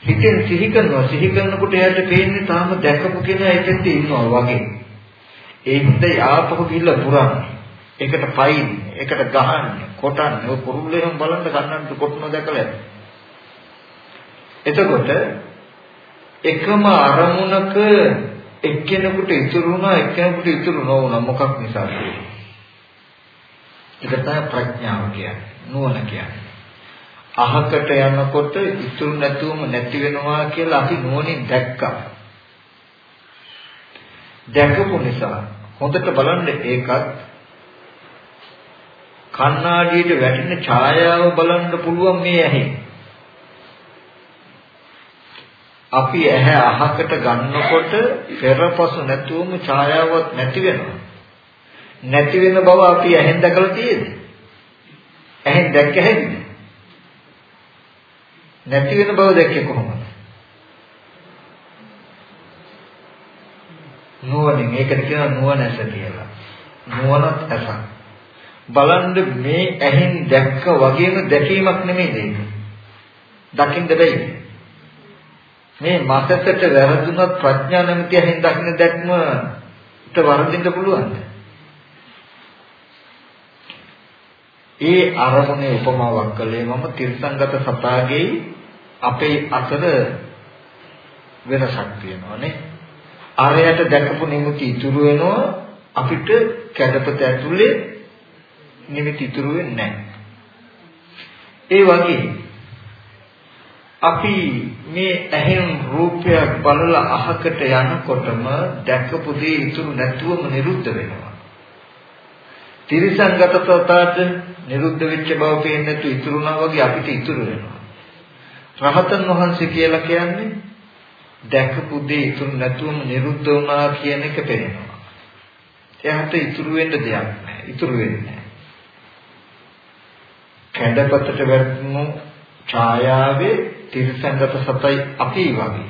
S1: හිතෙන් සිහි කරනවා. සිහි කරනකොට එයාට පේන්නේ තාම දැකපු කෙනා එතෙන්ට ඉන්නවා වගේ. ඒ හින්දා යාපහු ගිහිල්ලා පුරන්නේ. ඒකට පයින්නේ ඒකට ගහන්නේ කොටන්නේ. ඔය කුරුල්ලෙන් බලන්න ගන්නන්ට කොටන දැකලා එතකොට එකම අරමුණක එක්කෙනෙකුට ඉතුරු වුණා එක්කෙනෙකුට ඉතුරු නොවුණා. මොකක් නිසාද ඒක තමයි ප්‍රඥාව කියන්නේ නුවණ කියන්නේ අහකට යනකොට ඉතුරු නැතුවම නැති වෙනවා කියලා අපි නුවණින් දැක්කා දැකපු නිසා හොඳට බලන්න ඒකත් කණ්ණාඩියට වැටෙන ඡායාව බලන්න පුළුවන් මේ ඇහි. අපි ඇහැ අහකට ගන්නකොට පෙරපසු නැතුවම ඡායාවක් නැති වෙනවා. නැති වෙන බව අපි ඇහෙන් දැකලා තියෙද? ඇහෙන් දැක්ක හැකිද? නැති වෙන බව දැක්කේ කොහොමද? නුවණින් ඒකට කියනවා නුවණැස කියලා. නුවණත් ඇසක්. බලන්න මේ ඇහෙන් දැක්ක වගේම දැකීමක් නෙමෙයි ඒක. දකින්න බැයි. මේ මතකට වැරදුනත් ප්‍රඥා නැමැති ඇහෙන් දකින්න දැක්මට වරදින්න පුළුවන්ද? ඒ අරමුණේ උපමාවක් කළේ මම තිරසංගත සතාගේ අපේ අතර වෙනසක් තියෙනවානේ. ආරයට දැකපු නිමිති ඉතුරු වෙනවා අපිට කැඩපත ඇතුලේ නිමිති ඉතුරු වෙන්නේ ඒ වගේ අපි මේ ඇහෙන් රූපයක් බලලා අහකට යනකොටම දැකපු දේ ඉතුරු නැතුවම නිරුද්ධ වෙනවා. තිරිසංගත සතාට නිරුද්ධ වෙච්ච බව පේන්නේ නැතු ඉතුරුනා වගේ අපිට ඉතුරු වෙනවා. රහතන් වහන්සේ කියලා කියන්නේ දැකපු දේ ඉතුරු නැතුවම නිරුද්ධ වුණා කියන එක පේනවා. එයාට ඉතුරු වෙන්න දෙයක් නැහැ. ඉතුරු වෙන්නේ නැහැ. කැඩපතට වැටුණු ඡායාවේ තිරසංගත සතයි අපි වගේ.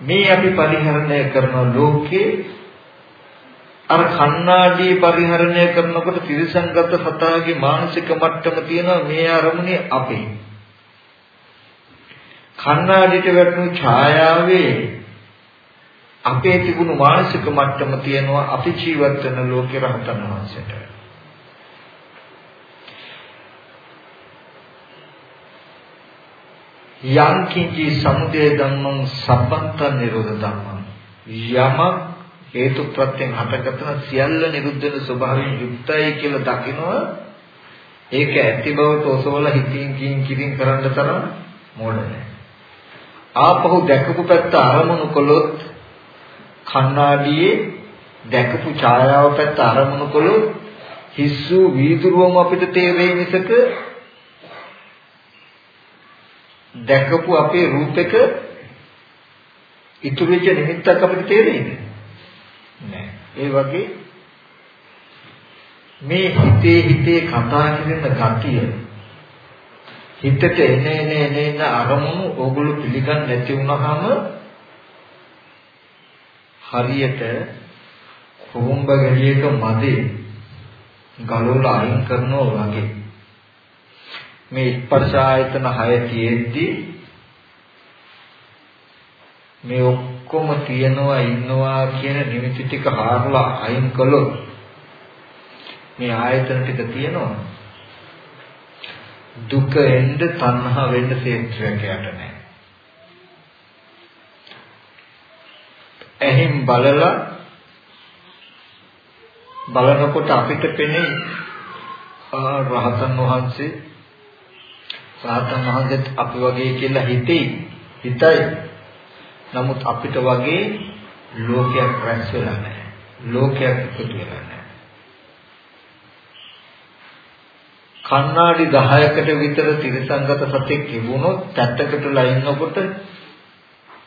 S1: මේ අපි පරිහරණය කරන ලෝකේ අර කණ්ණාඩියේ පරිහරණය කරනකොට තිරසංගත සතාගේ මානසික මට්ටම තියෙනවා මේ අරමුණේ අපේ. කණ්ණාඩියට වැටුණු ඡායාවේ අපේ තිබුණු මානසික මට්ටම තියෙනවා අපි ජීවත් වෙන ලෝකේ රහතන් වහන්සේට. යම් කිංචි සමුදය ධම්මං සම්බන්ත නිරෝධ ධම්මං යමක් හේතු ප්‍රත්‍යයෙන් හටගතන සියල්ල නිරුද්ධ වෙන ස්වභාවයෙන් යුක්තයි කියලා දකිනවා. ඒක ඇති බවට ඔසවල හිතින් කින් කිරින් කරන්න තරම් මොඩ නැහැ ආපහු දැකපු පැත්ත අරමුණු කළොත් කණ්ණාඩියේ දැකපු ඡායාව පැත්ත අරමුණු කළොත් හිස්සු වීදුරුවම අපිට තේරෙයි මිසක දැකපු අපේ රූපෙක ඉතුරු වෙච්ච නිමිත්තක් අපිට තේරෙන්නේ නෑ. ඒ වගේ මේ හිතේ හිතේ කතා කරන ගතිය හිතට එන එන එන එන අරමුණු ඕගොල්ලෝ පිළිගන්නේ නැති වුනහම හරියට කුඹ ගෙඩියක මදේ ගලවලා අයින් කරනවා වගේ මේ ස්පර්ශ ආයතන 6 තියෙද්දි මේ ඔක්කොම තියනවා ඉන්නවා කියන නිමිති ටික හාරලා අයින් කළොත් මේ ආයතන ටික තියෙනවා දුක එන්න තණ්හා වෙන්න ක්ෂේත්‍රයක් යට නැහැ. එහෙන් බලලා බලනකොට අපිට පෙනේ රහතන් වහන්සේ රහතන් වහන්සේත් අපි වගේ කියලා හිතේ හිතයි නමුත් අපිට වගේ ලෝකයක් රැස් වෙලා නැහැ ලෝකයක් එකතු වෙලා නැහැ කණ්ණාඩි 10කට විතර තිරසංගත සතෙක් තිබුණොත් පැත්තකටලා ඉන්නකොට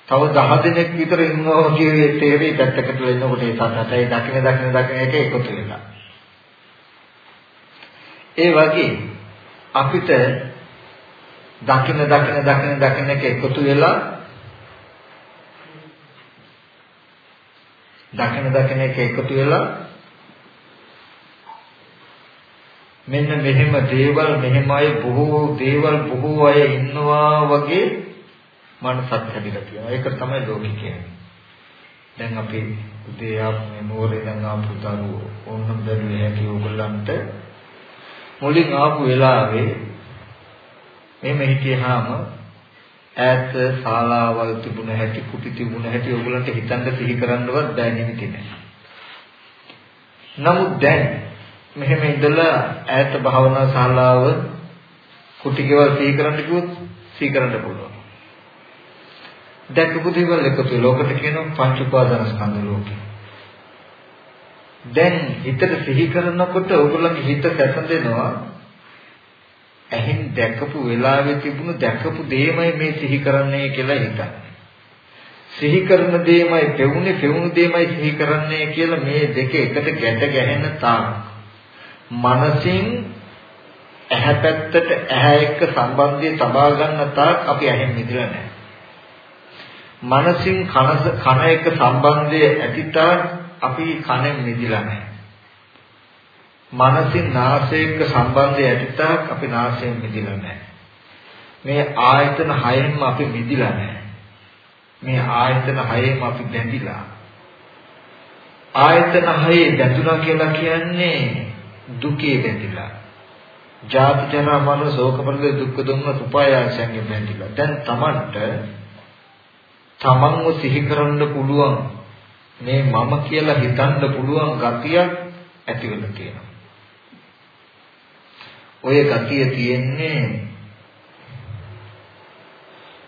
S1: තව 10 දෙනෙක් විතර ඉන්නවා කියවේ තේරෙයි පැත්තකටලා ඉන්නකොට ඒ සතටයි දකින දකින දකින එක එකතු වෙලා. ඒ වගේ අපිට දකින දකින දකින දකින එක එකතු වෙලා දකින දකින එක එකතු වෙලා මෙන්න මෙහෙම දේවල් මෙහෙමයි බොහෝ දේවල් බොහෝ අය ඉන්නවා වගේ මනසක් හැදිලා තියෙනවා. ඒක තමයි ලෝකෙ කියන්නේ. දැන් අපි උදේ ආපු මොරේ දැන් ආපු දරුවෝ ඕනම් බැලුවේ හැකි ඕගොල්ලන්ට මුලින් ආපු වෙලාවේ මෙහෙම හිටියාම ඈත ශාලාවල් තිබුණ හැටි කුටි තිබුණ හැටි ඕගොල්ලන්ට හිතන්න සිහි කරන්නවත් බෑ නිමිති නැහැ. නමුත් දැන් මෙහෙම ඉඳලා ඈත භාවනා ශාලාව කුටි ගෙවල් සිහි කරන්න කිව්වොත් සිහි කරන්න පුළුවන්. දැකපු දේවල් එකතු ලෝකට කියනවා පංච උපාදාන ස්කන්ධ ලෝකේ. දැන් හිතට සිහි කරනකොට ඕගොල්ලන්ගේ හිත සැසඳෙනවා ඇහෙන් දැකපු වෙලාවේ තිබුණු දැකපු දෙයමයි මේ සිහි කරන්නේ කියලා හිතන්නේ. සිහි කරන දෙයමයි පෙවුනේ පෙවුණු දෙයමයි සිහි කරන්නේ කියලා මේ දෙක එකට ගැට ගැහෙන තාක් මනසින් ඇහැ පැත්තට ඇහැ එක්ක සම්බන්ධය තබා ගන්න තාක් අපි ඇහෙන් මිදලා නැහැ. මනසින් කන කන එක්ක සම්බන්ධය ඇතිතාක් අපි කනෙන් මිදිලා නැහැ. මනසින් නාසය එක්ක සම්බන්ධය ඇතිතාක් අපි නාසයෙන් මිදිලා නැහැ. මේ ආයතන හයෙන්ම අපි මිදිලා නැහැ. මේ ආයතන හයෙම අපි බැඳිලා. ආයතන හයේ බැඳුනා කියලා කියන්නේ දුකේ බැඳිලා. ජාති ජරා මරණ ශෝක පරිදේ දුක්ඛ දුම්න උපායාසයෙන් බැඳිලා. දැන් Tamanට තමන්ව සිහි කරන්න පුළුවන් මේ මම කියලා හිතන්න පුළුවන් ගතියක් ඇති වෙලා තියෙනවා. ඔය ගතිය තියෙන්නේ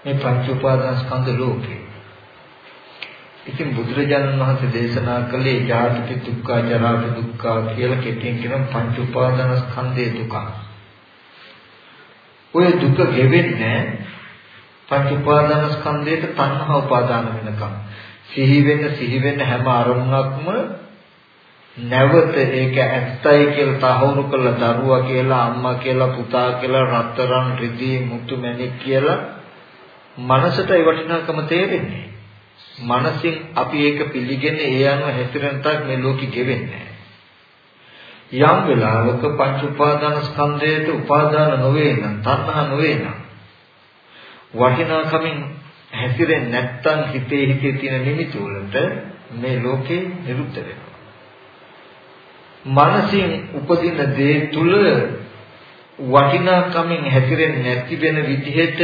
S1: මේ පංච උපාදානස්කන්ධ ලෝකේ. ඉතින් බුදුරජාණන් වහන්සේ දේශනා කළේ ජාතික දුක්ඛ, ජරාක දුක්ඛ කියලා කෙටියෙන් කියන පංච උපාදානස්කන්ධයේ දුක. ඔය දුක ගෙවෙන්නේ පංච උපාදාන ස්කන්ධයට තණ්හා උපාදාන වෙනකම් සිහි වෙන්න සිහි වෙන්න හැම අරමුණක්ම නැවත ඒක ඇත්තයි කියලා තහවුරු කළා දරුවා කියලා අම්මා කියලා පුතා කියලා රත්තරන් රිදී මුතු මැණික් කියලා මනසටයි වටිනාකම තේරෙන්නේ මනසින් අපි ඒක පිළිගෙන ඒ අනුව හැසිරෙන තාක් මේ ලෝකෙ ගෙවෙන්නේ යම් වෙලාවක පංච උපාදාන ස්කන්ධයට උපාදාන නොවේ නම් තණ්හා නොවේ නම් වටිනාකමින් හැසිරෙන්නේ නැත්තම් හිතේ හිතේ තියෙන නිමිති වලට මේ ලෝකේ නිරුද්ධ වෙනවා. මනසින් උපදින දේ තුල වටිනාකමින් හැසිරෙන්නේ නැති වෙන විදිහට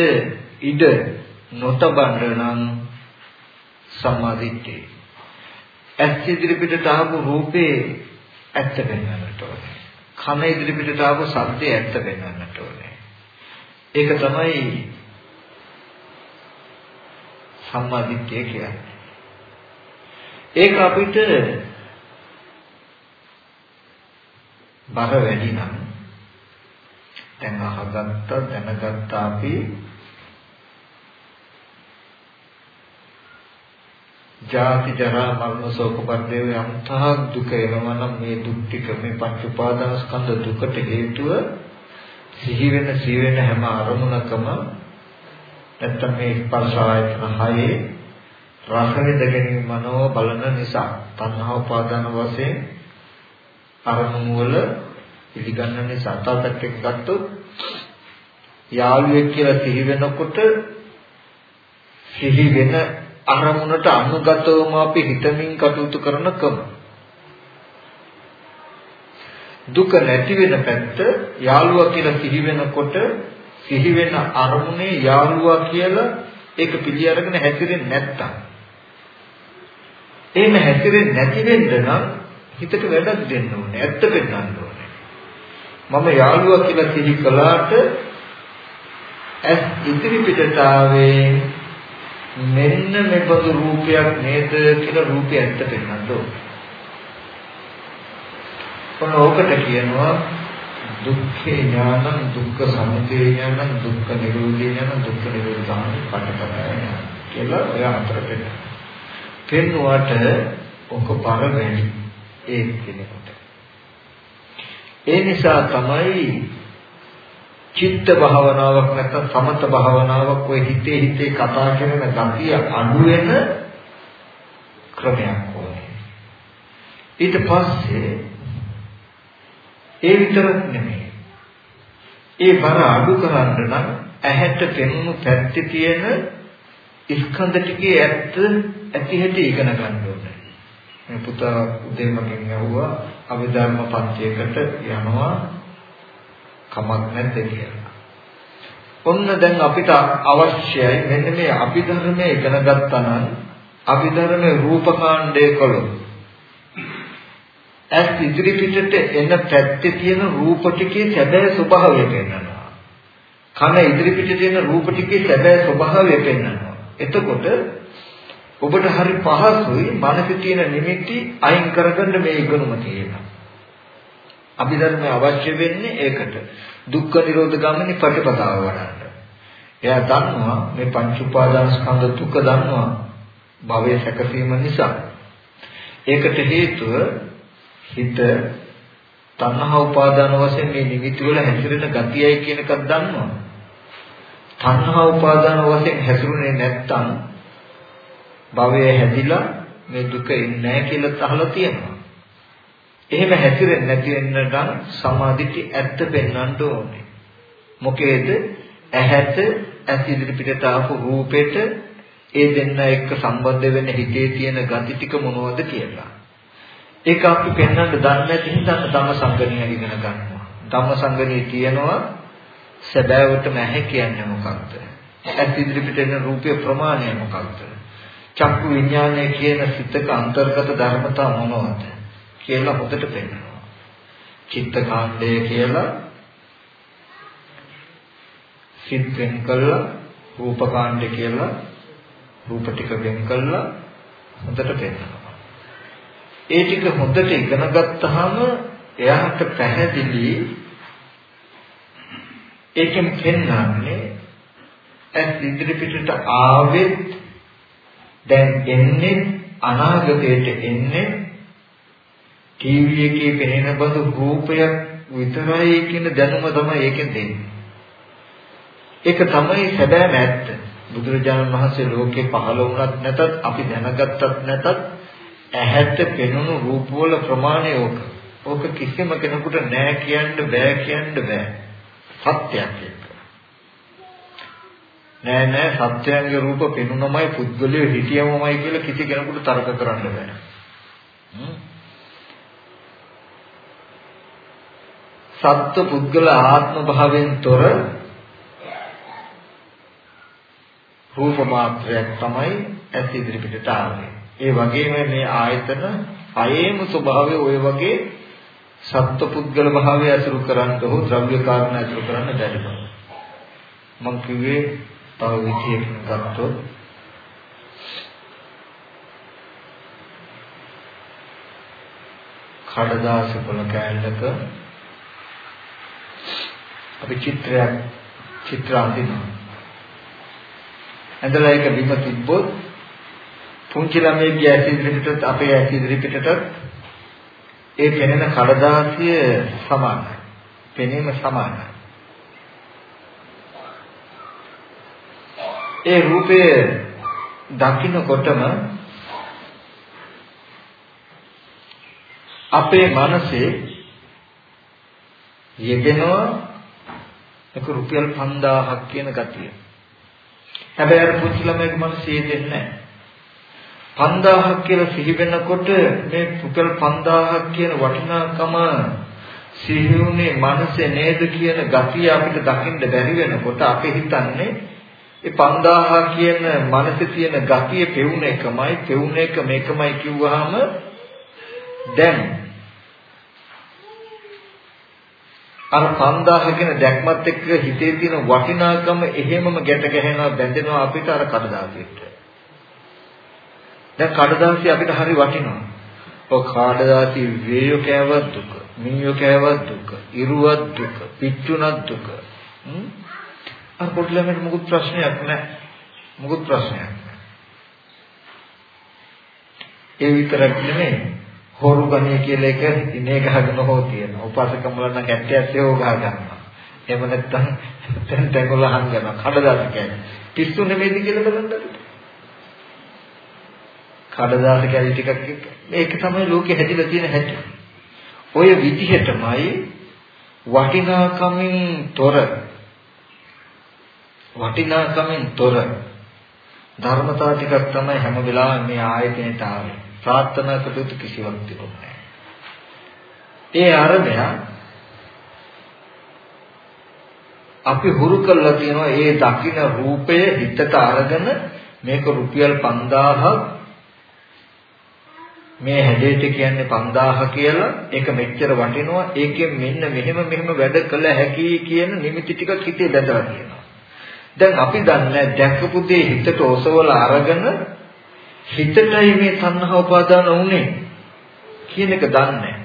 S1: ඉඩ නොතබන්න නම් සම්මාදිට්ඨිය. ඇස් ඉදිරි පිටට ආපු රූපේ ඇත්ත වෙන්නට ඕනේ. කන ඉදිරි පිටට ආපු ශබ්දේ ඇත්ත වෙන්නට ඕනේ. ඒක තමයි සම්මාදිට්ඨිය කියන්නේ. ඒක අපිට බර වැඩි නම් දැන් අහගත්ත දැනගත්ත අපි ජාති ජරා මරණ ශෝක පරිදේව යම්තා දුක එනවා නම් මේ දුක් ටික මේ පංච උපාදාන ස්කන්ධ දුකට හේතුව සිහි වෙන සිහි වෙන හැම අරමුණකම නැත්තම් මේ ස්පර්ශ ආයතන හයේ රස විඳගෙන මනෝ බලන නිසා තණ්හා උපාදාන වශයෙන් අරමුණු වල පිළිගන්න නිසා තාපැත්තෙන් ගත්තොත් යාළුවෙක් කියලා සිහි වෙනකොට සිහි වෙන අරමුණට අනුගතවම අපි හිතමින් කටයුතු කරන කම දුක නැති වෙන පැත්ත යාළුවා කියලා සිහි වෙනකොට සිහි වෙන අරමුණේ යාළුවා කියලා ඒක පිළි අරගෙන හැසිරෙන්නේ නැත්තම්. එහෙම හැසිරෙන්නේ නැති වෙන්න නම් හිතට වැඩක් දෙන්න ඕනේ ඇත්ත පෙන්වන්න ඕනේ මම යාළුවා කියලා සිහි කළාට ඇස් ඉදිරි පිටට ආවේ මෙන්න මෙබඳු රූපයක් නේද කියලා රූපය ඇත්ත පෙන්වන්න ඕන. කොන ඕකට කියනවා දුක්ඛේ ඥානං දුක්ඛ සමුදය ඥානං දුක්ඛ නිරෝධේ ඥානං දුක්ඛ නිරෝධ ගාමී පටපටය කියලා ඔය අතර පෙන්නන. පෙන්නුවට ඔක බර වැඩි ඒ කෙනෙකුට. ඒ නිසා තමයි චිත්ත භාවනාවක් නැත්නම් සමත භාවනාවක් ඔය හිතේ හිතේ කතා කරන ගතිය අඩු වෙන ක්‍රමයක් ඕනේ. ඊට පස්සේ ඒ විතරක් නෙමෙයි. ඒ බර අඩු කරන්න නම් ඇහැට පෙනුණු පැත්තේ තියෙන ස්කන්ධ ටිකේ ඇත්ත ඇති හැටි ඉගෙන ගන්න ඕනේ. මේ පුතා උදේ මගෙන් ඇහුවා අභිධර්ම පන්තියකට යනවා කමක් නැද්ද කියලා. ඔන්න දැන් අපිට අවශ්‍යයි මෙන්න මේ අභිධර්මයේ ඉගෙන ගත්තා නම් අභිධර්මයේ රූපකාණ්ඩය කළොත් ඇස් ඉදිරි පිටට එන පැත්තේ තියෙන රූප ටිකේ සැබෑ ස්වභාවය පෙන්වනවා. කන ඉදිරි පිටට එන රූප ටිකේ සැබෑ ස්වභාවය පෙන්වනවා. එතකොට ඔබට හරි පහසුයි මනසේ තියෙන නිමිති අයින් කරගන්න මේ ඉගෙනුම තියෙනවා. අභිධර්මය අවශ්‍ය වෙන්නේ ඒකට. දුක්ඛ නිරෝධ ගමනේ ප්‍රතිපදාව වඩන්න. එයා දන්නවා මේ පංච උපාදාන ස්කන්ධ දුක දන්නවා භවයේ සැකසීම නිසා. ඒකට හේතුව හිත තණ්හා උපාදාන වශයෙන් මේ නිමිති වල හැසිරෙන ගතියයි කියන එකක් දන්නවා. තණ්හා උපාදාන වශයෙන් හැසිරුනේ නැත්තම් භවයේ හැදිලා මේ දුක ඉන්නේ නැහැ කියලා අහලා තියෙනවා. එහෙම හැසිරෙන්නේ නැති වෙන්න නම් සමාධිටි ඇත්ත පෙන්වන්න ඕනේ. මොකේද? ඇහැට ඇස් ඉදිරි පිටට ආපු රූපෙට ඒ දෙන්න එක්ක සම්බන්ධ වෙන්න හිතේ තියෙන gati ටික මොනවද කියලා. ඒක අපි පෙන්වන්න දන්නේ නැති හින්දා ධම්ම සංගණිය ඉගෙන ගන්නවා. ධම්ම සංගණිය කියනවා සැබෑවටම ඇහැ කියන්නේ මොකක්ද? ඇස් ඉදිරි පිට එන රූපේ ප්‍රමාණය මොකක්ද? චක්කු විඥානය කියන සිතක අන්තර්ගත ධර්මතා මොනවද? කියලා හොදට පෙන්නනවා. චිත්ත කාණ්ඩය කියලා සිත් වෙන් කළා රූප කාණ්ඩය කියලා රූප ටික වෙන් කළා හොදට පෙන්නනවා. ඒ ටික හොදට ඉගෙන ගත්තාම එයාට පැහැදිලි ඒකෙන් පෙන්වන්නේ ඇස් ඉදිරි පිටට ආවෙත් දැන් එන්නේ අනාගතයට එන්නේ ටීවී එකේ පෙනෙන බඳු රූපයක් විතරයි කියන දැනුම තමයි ඒකෙන් දෙන්නේ. ඒක තමයි සැබෑම ඇත්ත. බුදුරජාණන් වහන්සේ ලෝකේ පහළ වුණත් නැතත් අපි දැනගත්තත් නැතත් ඇහැට පෙනුණු රූපවල ප්‍රමාණය ඕක. ඕක කිසිම කෙනෙකුට නෑ කියන්න බෑ කියන්න බෑ. සත්‍යයක් ඒක. නෑ නෑ සත්‍යයන්ගේ රූප පෙනුනමයි පුද්ගලයේ හිටියමමයි කියලා කිසි කෙනෙකුට තර්ක කරන්න බෑ. සත්ව පුද්ගල ආත්ම භාවයෙන් තොර රූප මාත්‍රයක් තමයි ඇස් ඉදිරි පිටට ආවේ. ඒ වගේම මේ ආයතන අයේම ස්වභාවය ওই වගේ සත්ව පුද්ගල භාවය අසුරු කරන්න හෝ ද්‍රව්‍ය කාරණා අසුරු කරන්න බැරි බව. මම කිව්වේ තව විදියකින් ගත්තොත් කඩදාසි පොළ කෑල්ලක අපි චිත්‍රයක් චිත්‍ර අඳිනවා. ඇඳලා ඒක බිම තිබ්බොත් පුංචි ළමයෙක්ගේ ඇස් ඉදිරිපිටත් අපේ ඇස් ඉදිරිපිටත් ඒ පෙනෙන කඩදාසිය සමානයි. පෙනීම සමානයි. ඒ රූපය දකින්නකොටම අපේ මනසේ යෙදෙනවා ඒක රුපියල් 5000ක් කියන ගතිය. හැබැයි අර පුංචි ළමයිගේ මනසේ දෙන්නේ නැහැ. 5000ක් කියලා සිහි වෙනකොට මේ රුපියල් 5000ක් කියන වටිනාකම සිහිුනේ මනසේ නේද කියන ගතිය අපිට දකින්න බැරි වෙනකොට අපි හිතන්නේ ඒ 5000 කියන මනසේ තියෙන ගතිය පෙවුන එකමයි පෙවුන එක මේකමයි කිව්වහම දැන් අර 5000 කියන දැක්මත් එක්ක හිතේ තියෙන වටිනාකම එහෙමම ගැට ගැහෙනවා බැඳෙනවා අපිට අර කඩදාසියට. දැන් කඩදාසිය අපිට හරි වටිනවා. ඔය කඩදාසිය වේයෝ කෑවත් දුක, මීයෝ කෑවත් දුක, ඉරුවත් දුක, පිච්චුණත් දුක. අර පොඩි ළමයට මොකුත් ප්‍රශ්නයක් නැහැ. මොකුත් ප්‍රශ්නයක් නැහැ. ඒ විතරක් නෙමෙයි හොරු ගණේ කියලා එක ඉනේ ගහගෙන හෝ තියෙනවා. උපාසකම්වල නම් කැට්ටයක් ඒව ගහ ගන්නවා. එහෙම නැත්නම් දැන් තැඟුල හංගනවා. කඩදාස කියන්නේ. පිස්සු නෙමෙයිද කියලා බලන්න. කඩදාස කැලි ටිකක් මේක තමයි ලෝකෙ හැදිලා තියෙන හැටි. ඔය විදිහටමයි වටිනාකමින් තොර වටිනාකමින් තොර ධර්මතාව ටිකක් තමයි හැම වෙලාවෙම මේ ආයතනයට ආවේ. ප්‍රාර්ථනා කළ යුතු කිසිවක් තිබුණේ ඒ අරබය අපි හුරු කරලා තියෙනවා ඒ දකින්න රූපය හිතට අරගෙන මේක රුපියල් 5000ක් මේ හැඩයට කියන්නේ 5000 කියලා ඒක මෙච්චර වටිනවා. ඒකෙන් මෙන්න මෙහෙම මෙහෙම වැඩ කළ හැකි කියන නිමිති ටිකක් හිතේ බැඳලා තියෙනවා. දැන් අපි දන්නේ දැකපු දේ හිතට ඔසවලා අරගෙන හිතටයි මේ තණ්හා උපාදාන උනේ කියන එක දන්නේ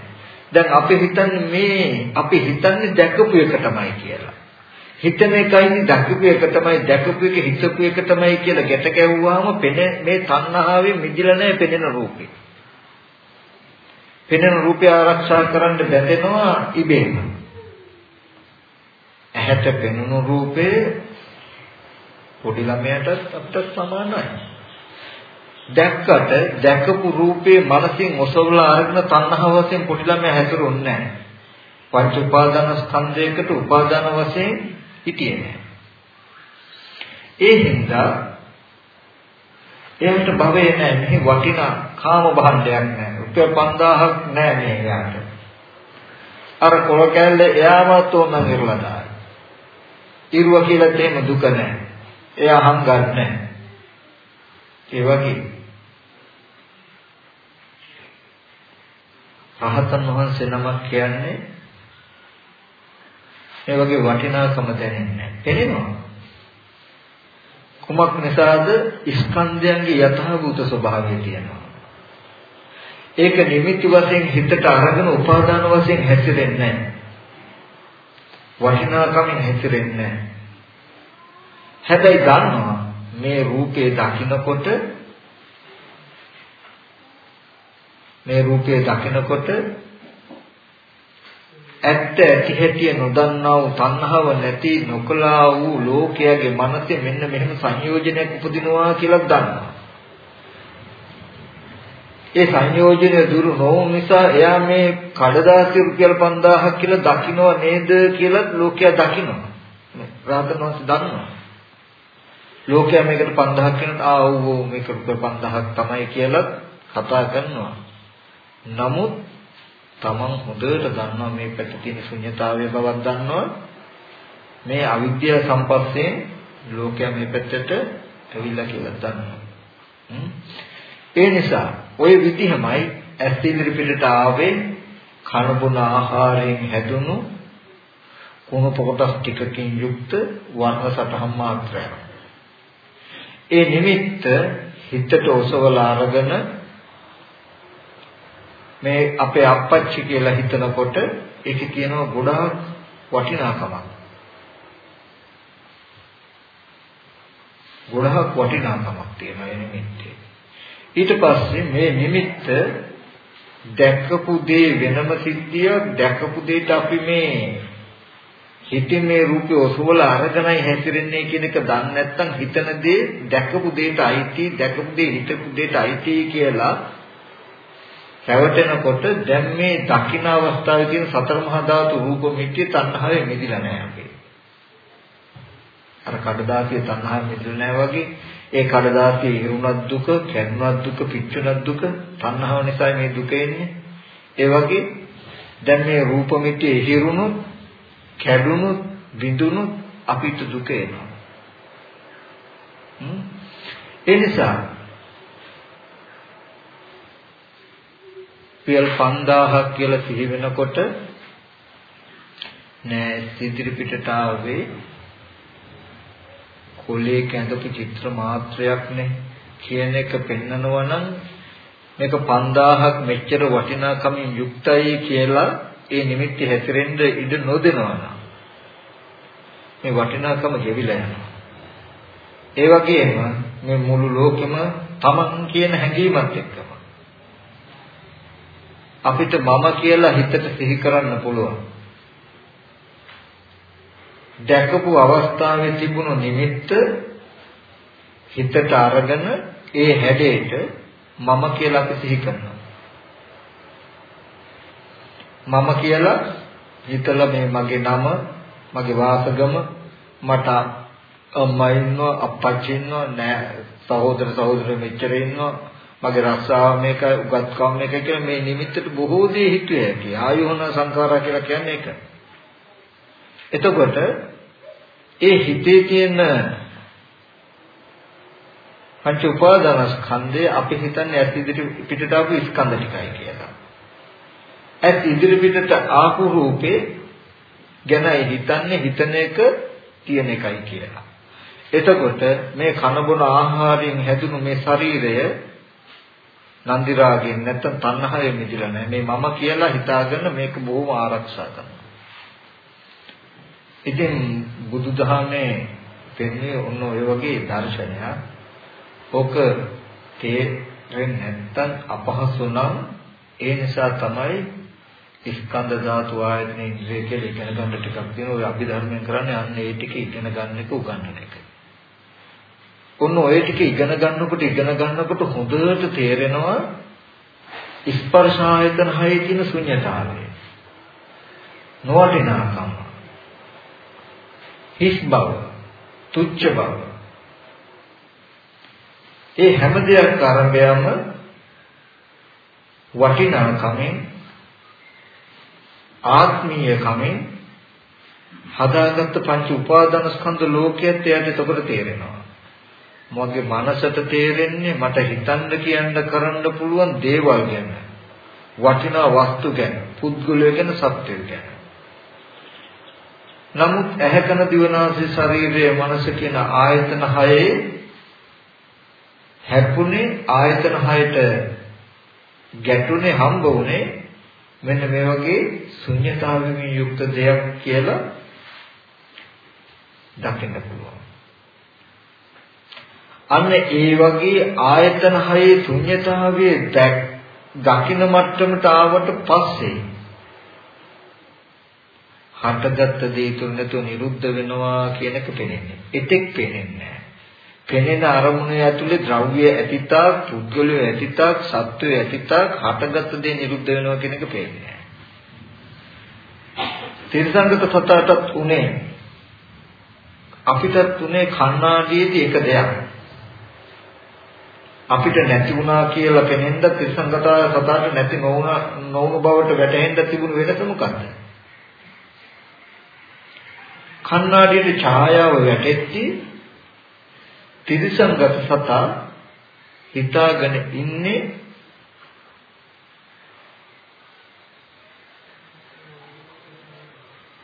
S1: දැන් අපි හිතන්නේ මේ අපි හිතන්නේ දැකපු එක තමයි කියලා. හිතන එකයි දැකපු එක තමයි දැකපු එක හිතපු එක තමයි කියලා ගැට ගැහුවාම පෙන මේ තණ්හාවෙන් මිදිලා නැහැ පෙනෙන රූපේ. පෙනෙන රූපය ආරක්ෂා කරන්න බැඳෙනවා ඉබේම. ඇහැට පෙනුණු රූපේ පොඩි ළමයාටත් අපිට සමානයි. දැක්කට දැකපු රූපේ මනසින් ඔසවලා අරගෙන තණ්හාව වශයෙන් පොඩි ළමයා හැසිරුන්නේ නැහැ. පංච උපාදාන ස්කන්ධයකට උපාදාන වශයෙන් හිටියේ නැහැ. ඒ හින්දා එයාට භවයේ නැහැ මෙහි වටිනා කාම භාණ්ඩයක් නැහැ. රුපියල් 5000ක් නැහැ මේ එයාට. අර කොල කැල්ල එයාම තෝම නිර්ලා දායි. ඉරුව කියලා තේම දුක නැහැ. එයා හංගන්නේ ඒ වගේ. රහතන් වහන්සේ නමක් කියන්නේ ඒ වගේ වටිනාකම දැනෙන්නේ තේරෙනවා කුමක් නිසාද? ස්කන්ධයන්ගේ යථාභූත ස්වභාවය තියෙනවා. ඒක නිමිති වශයෙන් හිතට අරගෙන උපාදාන වශයෙන් හැසිරෙන්නේ නැහැ වටිනාකමින් හැසිරෙන්නේ නැහැ හැබැයි දන්නවා මේ රූපේ දකිනකොට මේ රූපේ දකිනකොට ඇත්ත ඇති හැටි නොදන්නා වූ තණ්හාව නැති නොකලා වූ ලෝකයාගේ මනසේ මෙන්න මෙහෙම සංයෝජනයක් උපදිනවා කියලා දන්නවා. ඒ සංයෝජනය දුරු නොවුන නිසා එයා මේ කඩදාසි රුපියල් 5000ක් කියලා දකින්නව නේද කියලා ලෝකයා දකිනවා. රාතන වහන්සේ දන්නවා. ලෝකයා මේකට 5000ක් කියනත් ආ ඔව් මේක රුපියල් 5000ක් තමයි කියලා කතා කරනවා. නමුත් තමන් හොඳට දන්නවා මේ පැත්තේ තියෙන ශුන්‍යතාවය බවක් දන්නවා. මේ අවිද්‍යාව සම්පස්යෙන් ලෝකයා මේ පැත්තට ඇවිල්ලා කියලා දන්නවා. ඒ නිසා ওই විදිහමයි ඇස් ඉදිරි පිටට ආවේ කන බොන ආහාරයෙන් හැදුණු කුණු පොකොටස් ටිකකින් යුක්ත වර්ණ සටහන් මාත්‍රයක්. ඒ නිමිත්ත හිතට ඔසවලා අරගෙන මේ අපේ අප්පච්චි කියලා හිතනකොට ඒක කියනවා ගොඩාක් වටිනාකමක්. ගොඩාක් වටිනාකමක් තියෙනවා මේ නිමිත්තේ. ඊට පස්සේ මේ නිමිත්ත දැකපු දේ වෙනම සිද්ධිය දැකපු දෙයට අපි මේ හිතින් මේ රූපය ඔසවලා අරගෙනයි හැසිරෙන්නේ කියන එක දන්නේ නැත්නම් හිතන දේ දැකපු දෙයට අයිති දැකපු දේ හිතපු දෙයට අයිති කියලා පැවටෙනකොට දැන් මේ දකින්න අවස්ථාවේ තියෙන සතර මහා ධාතු රූප මිත්‍ය තණ්හාවේ මිදිලා නැහැ අපි. අර කඩදාසිය තණ්හාවෙන් මිදිලා නැහැ වගේ ඒ කඩදාසිය ඉරුණක් දුක, කැඩුණක් දුක, පිච්චුණක් දුක තණ්හාව නිසා මේ දුක එන්නේ. ඒ වගේ දැන් මේ රූප මිත්‍ය ඉරුණොත් කැඩුණොත් බිඳුණොත් අපිට දුක එනවා. ඒ නිසා පියල් 5000ක් කියලා සිහි වෙනකොට නෑ ඉදිරි පිටට ආවේ කොලේ කැඳපු චිත්‍ර මාත්‍රයක්නේ කියන එක පෙන්නනවා නම් මේක 5000ක් මෙච්චර වටිනාකමින් යුක්තයි කියලා ඒ නිමිති හැසිරෙන්න ඉඩ නොදෙනවා නම් මේ වටිනාකම ගෙවිලා යනවා. ඒ වගේම මේ මුළු ලෝකෙම තමන් කියන හැඟීමත් එක්කම අපිට මම කියලා හිතට සිහි කරන්න පුළුවන්. දැකපු අවස්ථාවේ තිබුණු නිමිත්ත හිතට අරගෙන ඒ හැඩයට මම කියලා අපි සිහි කරනවා. මම කියලා හිතලා මේ මගේ නම, මගේ වාසගම, මට අම්මා ඉන්නවා, අප්පච්චි ඉන්නවා, නෑ සහෝදර සහෝදර මෙච්චර ඉන්නවා, මගේ රස්සාව මේකයි, උගත්කම් මේකයි කියලා මේ නිමිත්තට බොහෝ දේ හිතුවේ හැකි. ආයෝහන සංඛාරා කියලා කියන්නේ ඒක. එතකොට ඒ හිතේ තියෙන පංච උපාදානස්කන්ධය අපි හිතන්නේ ඇස් ඉදිරි පිටට ආපු ස්කන්ධ ටිකයි කියලා. ඇස් ඉදිරි පිටට ආපු රූපේ ගැනයි හිතන්නේ හිතන එක තියෙන එකයි කියලා. එතකොට මේ කන බොන ආහාරයෙන් හැදුණු මේ ශරීරය නන්දි රාගයෙන් නැත්තම් තණ්හාවෙන් මිදිලා නැහැ. මේ මම කියලා හිතාගෙන මේක බොහොම ආරක්ෂා කරනවා. ඉතින් බුදුදහමේ පෙන්නේ ඔන්න ඔය වගේ දර්ශනයක්. ඔක තේරෙන්නේ නැත්තම් අපහසු නම් ඒ නිසා තමයි ස්කන්ධ ධාතු ආයතන ඉන්ද්‍රිය කියලා ඉගෙන ගන්න ටිකක් තියෙනවා. ඔය අභිධර්මයෙන් කරන්නේ අන්න ඒ ටික ඉගෙන ගන්න එක උගන්වන එක. ඔන්න ඔය ටික ඉගෙන ගන්නකොට ඉගෙන ගන්නකොට හොඳට තේරෙනවා ස්පර්ශ ආයතන හයේ තියෙන ශුන්‍යතාවය. නොවටිනාකම. හිස් බව, තුච්ච බව. ඒ හැම දෙයක් ආරම්භයම වටිනාකමෙන් ආත්මීය කමෙන් හදාගත්ත පංච උපාදාන ස්කන්ධ ලෝකයේත් එයාට එතකොට තේරෙනවා. මගේ මනසට තේරෙන්නේ මට හිතන්න කියන්න කරන්න පුළුවන් දේවල් ගැන. වටිනා වස්තු ගැන, පුද්ගලය ගැන, සත්‍යය ගැන. නමුත් ඇහැකන දිවනාසය ශරීරය මනස කියන ආයතන හයේ හැපුණේ ආයතන හයට ගැටුනේ හම්බ වුණේ මෙන්න මේ වගේ ශුන්‍යතාවයෙන් යුක්ත දෙයක් කියලා දකින්න පුළුවන්. අන්න ඒ වගේ ආයතන හයේ ශුන්‍යතාවයේ දකින්න මට්ටමට ආවට පස්සේ හටගත්ත දේ තුන නැතුව නිරුද්ධ වෙනවා කියන එක පේන්නේ. එතෙක් පේන්නේ නැහැ. පෙනෙන අරමුණ ඇතුලේ ද්‍රව්‍ය ඇතිතාක්, පුද්ගලය ඇතිතාක්, සත්වය ඇතිතාක් හටගත්ත දේ නිරුද්ධ වෙනවා කියන එක පේන්නේ නැහැ. තිරසංගත සතටත් උනේ අපිටත් උනේ කණ්ණාඩියේදී එක දෙයක්. අපිට නැති වුණා කියලා පෙනෙන්න තිරසංගත සතට නැති නොවුණා නොවුණු බවට වැටහෙන්න තිබුණු වෙනස මොකක්ද? කණ්ණාඩියේ ඡායාව වැටෙද්දී තිරිසංගත සතා හිතාගෙන ඉන්නේ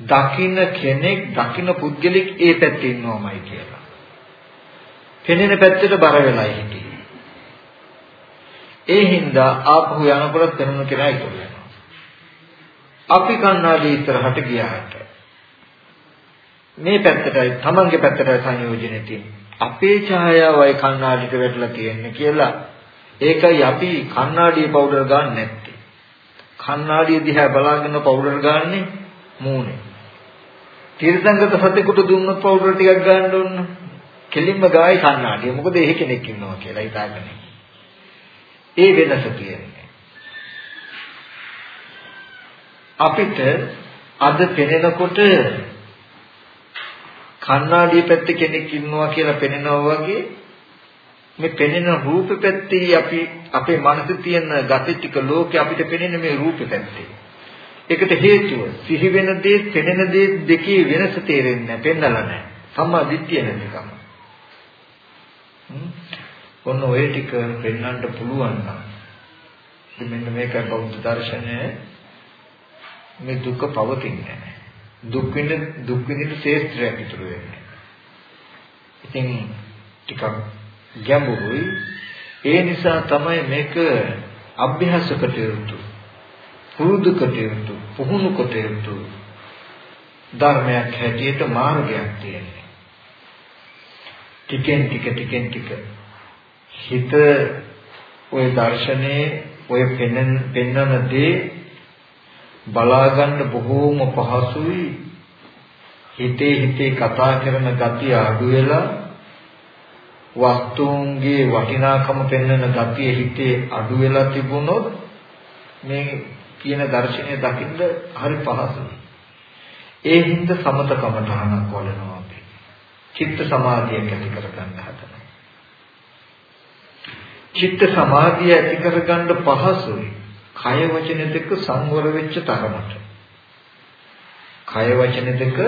S1: දකින්න කෙනෙක් දකින්න පුද්ගලෙක් ඒ පැත්තේ ඉන්නවමයි කියලා. පෙනෙන පැත්තට බර වෙලා හිටියේ. ඒ හින්දා ආපහු යනකොට පෙනුන කෙනා ඉතුරු වෙනවා. අපි කන්නාඩි ඉස්සරහට ගියාට මේ පැත්තටයි තමන්ගේ පැත්තටයි සංයෝජනෙ තියෙන්නේ. අපේ ඡායාවයි කණ්ණාඩියට වැටලා තියෙන්නේ කියලා ඒකයි අපි කණ්ණාඩියේ පවුඩර් ගන්න නැත්තේ. කණ්ණාඩිය දිහා බලාගෙන පවුඩර් ගන්නෙ මූණේ. තීර්ථංගත සතෙකුට දුන්නොත් පවුඩර් ටිකක් ගන්න ඕන. කෙලින්ම ගායි කණ්ණාඩිය. මොකද එහෙ කෙනෙක් ඉන්නවා කියලා හිතාගෙන. ඒ වෙනස කියන්නේ. අපිට අද පෙනෙනකොට කණ්ණාඩිය පැත්තේ කෙනෙක් ඉන්නවා කියලා පෙනෙනවා වගේ මේ පෙනෙන රූප පැත්තේ අපි අපේ මනසේ තියෙන gati ටික ලෝකේ අපිට පෙනෙන මේ රූප පැත්තේ. ඒකට හේතුව සිහි වෙන දේ පෙනෙන දේ දෙකේ වෙනස තේරෙන්නේ නැහැ, පෙන්නලා නැහැ. සම්මා දිට්ඨිය නැතිකම. ඔන්න ඔය ටික පෙන්වන්න පුළුවන් නම් මෙන්න මේකයි බෞද්ධ දර්ශනය මේ දුක පවතින්නේ නැහැ. දුක් විඳ දුක් විඳින ශේත්‍රයක් ඉතුරු වෙන්නේ. ඉතින් ටිකක් ගැඹුරුයි. ඒ නිසා තමයි මේක අභ්‍යාස කටයුතු, පුරුදු කටයුතු, පුහුණු කටයුතු ධර්මයක් හැටියට මාර්ගයක් තියෙන්නේ. ටිකෙන් ටික ටිකෙන් ටික හිත ওই දර්ශනේ ඔය පෙන්නන පෙන්නන දේ බලා ගන්න බොහෝම පහසුයි. හිතේ හිතේ කතා කරන gatiය අඩු වෙලා වස්තුන්ගේ වටිනාකම පෙන්වන gatiය හිතේ අඩු වෙලා තිබුණොත් මේ කියන දර්ශනය දකින්න හරි පහසුයි. ඒ හින්දා සමතකම තහනක් වඩනවා අපි. චිත්ත සමාධියක් ඇති කරගන්න හදනවා. චිත්ත සමාධිය ඇති කරගන්න පහසුයි. කය වචන දෙක සංවර වෙච්ච තරමට. කය වචන දෙක